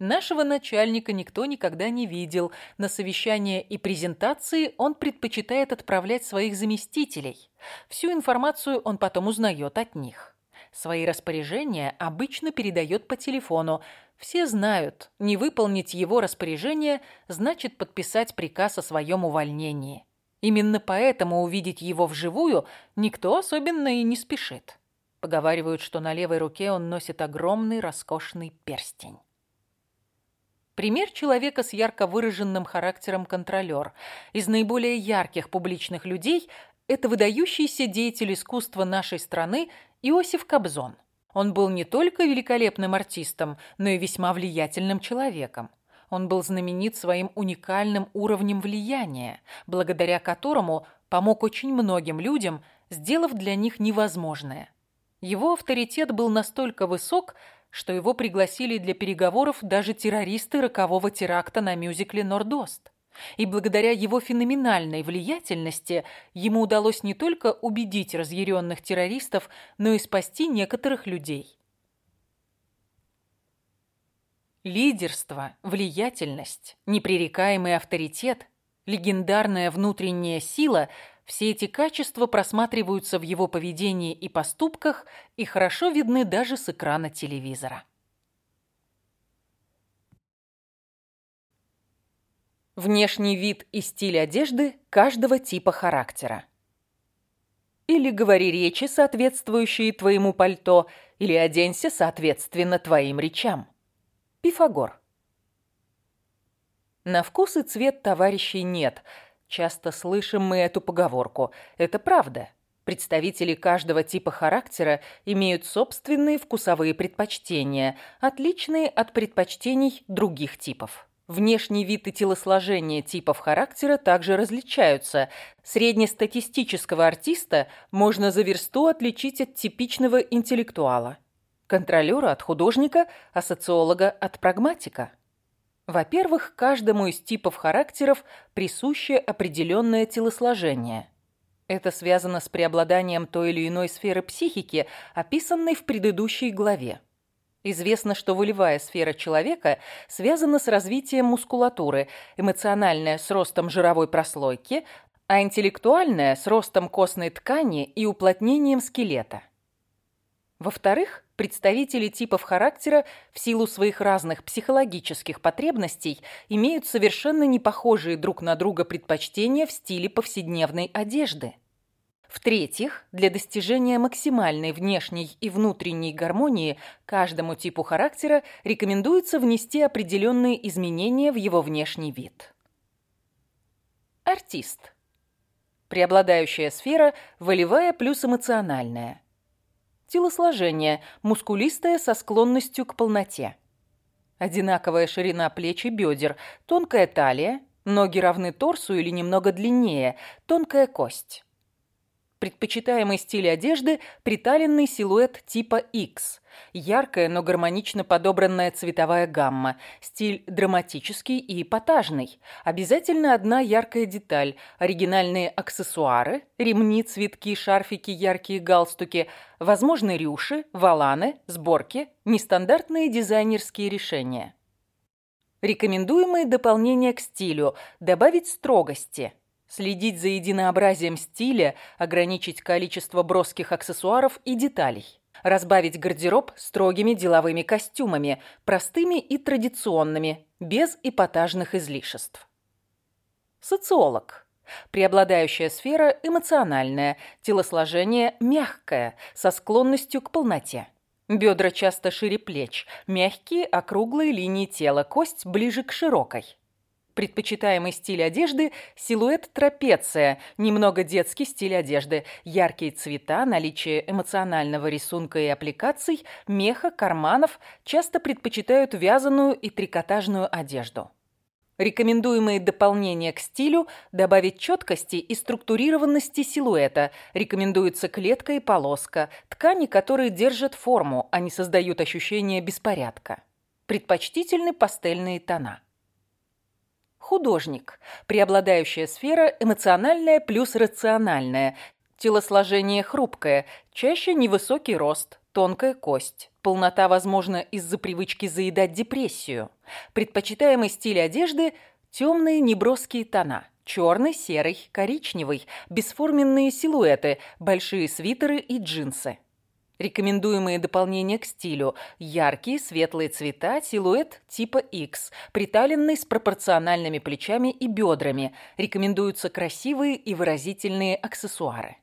Нашего начальника никто никогда не видел. На совещания и презентации он предпочитает отправлять своих заместителей. Всю информацию он потом узнает от них. Свои распоряжения обычно передает по телефону. Все знают, не выполнить его распоряжение значит подписать приказ о своем увольнении. Именно поэтому увидеть его вживую никто особенно и не спешит. Поговаривают, что на левой руке он носит огромный роскошный перстень. Пример человека с ярко выраженным характером контролер. Из наиболее ярких публичных людей это выдающийся деятель искусства нашей страны Иосиф Кобзон. Он был не только великолепным артистом, но и весьма влиятельным человеком. Он был знаменит своим уникальным уровнем влияния, благодаря которому помог очень многим людям, сделав для них невозможное. Его авторитет был настолько высок, что его пригласили для переговоров даже террористы рокового теракта на мюзикле «Нордост». И благодаря его феноменальной влиятельности ему удалось не только убедить разъяренных террористов, но и спасти некоторых людей. Лидерство, влиятельность, непререкаемый авторитет, легендарная внутренняя сила – все эти качества просматриваются в его поведении и поступках и хорошо видны даже с экрана телевизора. Внешний вид и стиль одежды каждого типа характера. Или говори речи, соответствующие твоему пальто, или оденься соответственно твоим речам. Пифагор. На вкус и цвет товарищей нет. Часто слышим мы эту поговорку. Это правда. Представители каждого типа характера имеют собственные вкусовые предпочтения, отличные от предпочтений других типов. Внешний вид и телосложение типов характера также различаются. Среднестатистического артиста можно за версту отличить от типичного интеллектуала. Контролера от художника, а социолога от прагматика. Во-первых, каждому из типов характеров присуще определенное телосложение. Это связано с преобладанием той или иной сферы психики, описанной в предыдущей главе. Известно, что волевая сфера человека связана с развитием мускулатуры, эмоциональная – с ростом жировой прослойки, а интеллектуальная – с ростом костной ткани и уплотнением скелета. Во-вторых, представители типов характера в силу своих разных психологических потребностей имеют совершенно непохожие друг на друга предпочтения в стиле повседневной одежды – в-третьих, для достижения максимальной внешней и внутренней гармонии каждому типу характера рекомендуется внести определенные изменения в его внешний вид. Артист. Преобладающая сфера – волевая плюс эмоциональная. Телосложение – мускулистое со склонностью к полноте. Одинаковая ширина плеч и бедер, тонкая талия, ноги равны торсу или немного длиннее, тонкая кость. Предпочитаемый стиль одежды – приталенный силуэт типа X. Яркая, но гармонично подобранная цветовая гамма. Стиль драматический и эпатажный. Обязательно одна яркая деталь. Оригинальные аксессуары, ремни, цветки, шарфики, яркие галстуки. Возможны рюши, валаны, сборки, нестандартные дизайнерские решения. Рекомендуемые дополнения к стилю. Добавить строгости – Следить за единообразием стиля, ограничить количество броских аксессуаров и деталей. Разбавить гардероб строгими деловыми костюмами, простыми и традиционными, без эпатажных излишеств. Социолог. Преобладающая сфера эмоциональная, телосложение мягкое, со склонностью к полноте. Бедра часто шире плеч, мягкие округлые линии тела, кость ближе к широкой. Предпочитаемый стиль одежды – силуэт трапеция, немного детский стиль одежды, яркие цвета, наличие эмоционального рисунка и аппликаций, меха, карманов, часто предпочитают вязаную и трикотажную одежду. Рекомендуемые дополнения к стилю – добавить четкости и структурированности силуэта. Рекомендуется клетка и полоска, ткани, которые держат форму, а не создают ощущение беспорядка. Предпочтительны пастельные тона. Художник. Преобладающая сфера – эмоциональная плюс рациональная. Телосложение хрупкое, чаще невысокий рост, тонкая кость. Полнота возможна из-за привычки заедать депрессию. Предпочитаемый стиль одежды – темные неброские тона. Черный, серый, коричневый, бесформенные силуэты, большие свитеры и джинсы. Рекомендуемые дополнения к стилю – яркие светлые цвета, силуэт типа X, приталенный с пропорциональными плечами и бедрами. Рекомендуются красивые и выразительные аксессуары.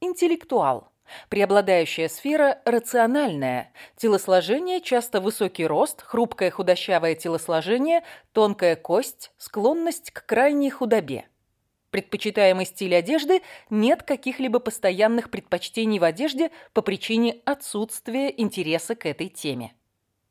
Интеллектуал. Преобладающая сфера – рациональная. Телосложение – часто высокий рост, хрупкое худощавое телосложение, тонкая кость, склонность к крайней худобе. Предпочитаемый стиль одежды – нет каких-либо постоянных предпочтений в одежде по причине отсутствия интереса к этой теме.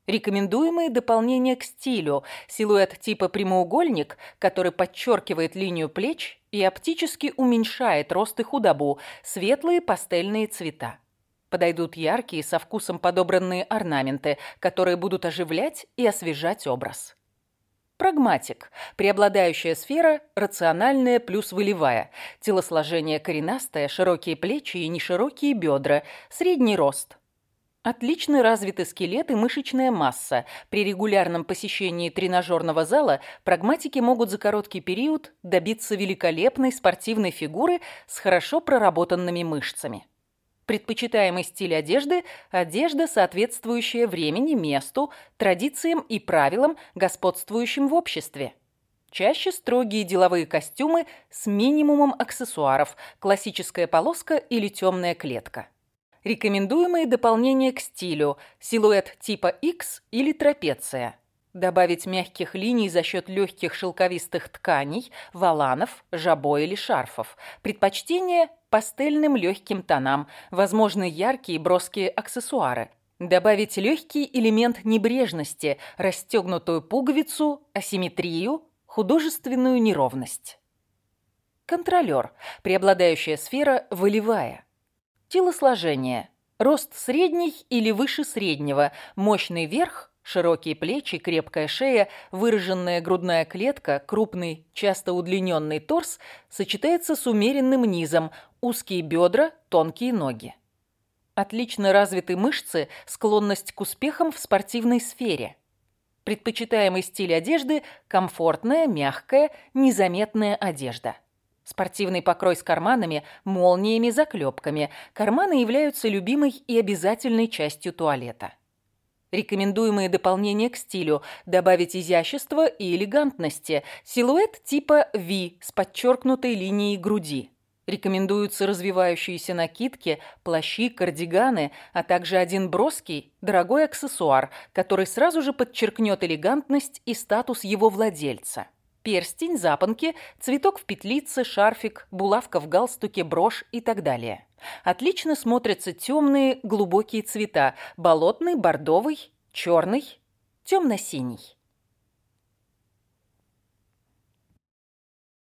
Рекомендуемые дополнения к стилю – силуэт типа прямоугольник, который подчеркивает линию плеч и оптически уменьшает рост и худобу, светлые пастельные цвета. Подойдут яркие, со вкусом подобранные орнаменты, которые будут оживлять и освежать образ. Прагматик. Преобладающая сфера – рациональная плюс волевая. Телосложение коренастое, широкие плечи и неширокие бедра, средний рост. Отлично развиты скелет и мышечная масса. При регулярном посещении тренажерного зала прагматики могут за короткий период добиться великолепной спортивной фигуры с хорошо проработанными мышцами. Предпочитаемый стиль одежды – одежда, соответствующая времени, месту, традициям и правилам, господствующим в обществе. Чаще строгие деловые костюмы с минимумом аксессуаров, классическая полоска или темная клетка. Рекомендуемые дополнения к стилю – силуэт типа X или трапеция. Добавить мягких линий за счет легких шелковистых тканей, валанов, жабо или шарфов. Предпочтение пастельным легким тонам, возможно, яркие броские аксессуары. Добавить легкий элемент небрежности, расстегнутую пуговицу, асимметрию, художественную неровность. Контролер. Преобладающая сфера – волевая. Телосложение. Рост средний или выше среднего, мощный верх, широкие плечи, крепкая шея, выраженная грудная клетка, крупный, часто удлиненный торс сочетается с умеренным низом, узкие бедра, тонкие ноги. Отлично развиты мышцы, склонность к успехам в спортивной сфере. Предпочитаемый стиль одежды – комфортная, мягкая, незаметная одежда. Спортивный покрой с карманами, молниями, заклепками. Карманы являются любимой и обязательной частью туалета. Рекомендуемые дополнения к стилю – добавить изящества и элегантности. Силуэт типа V с подчеркнутой линией груди. Рекомендуются развивающиеся накидки, плащи, кардиганы, а также один броский, дорогой аксессуар, который сразу же подчеркнет элегантность и статус его владельца. Перстень, запонки, цветок в петлице, шарфик, булавка в галстуке, брошь и так далее. Отлично смотрятся темные глубокие цвета – болотный, бордовый, черный, темно-синий.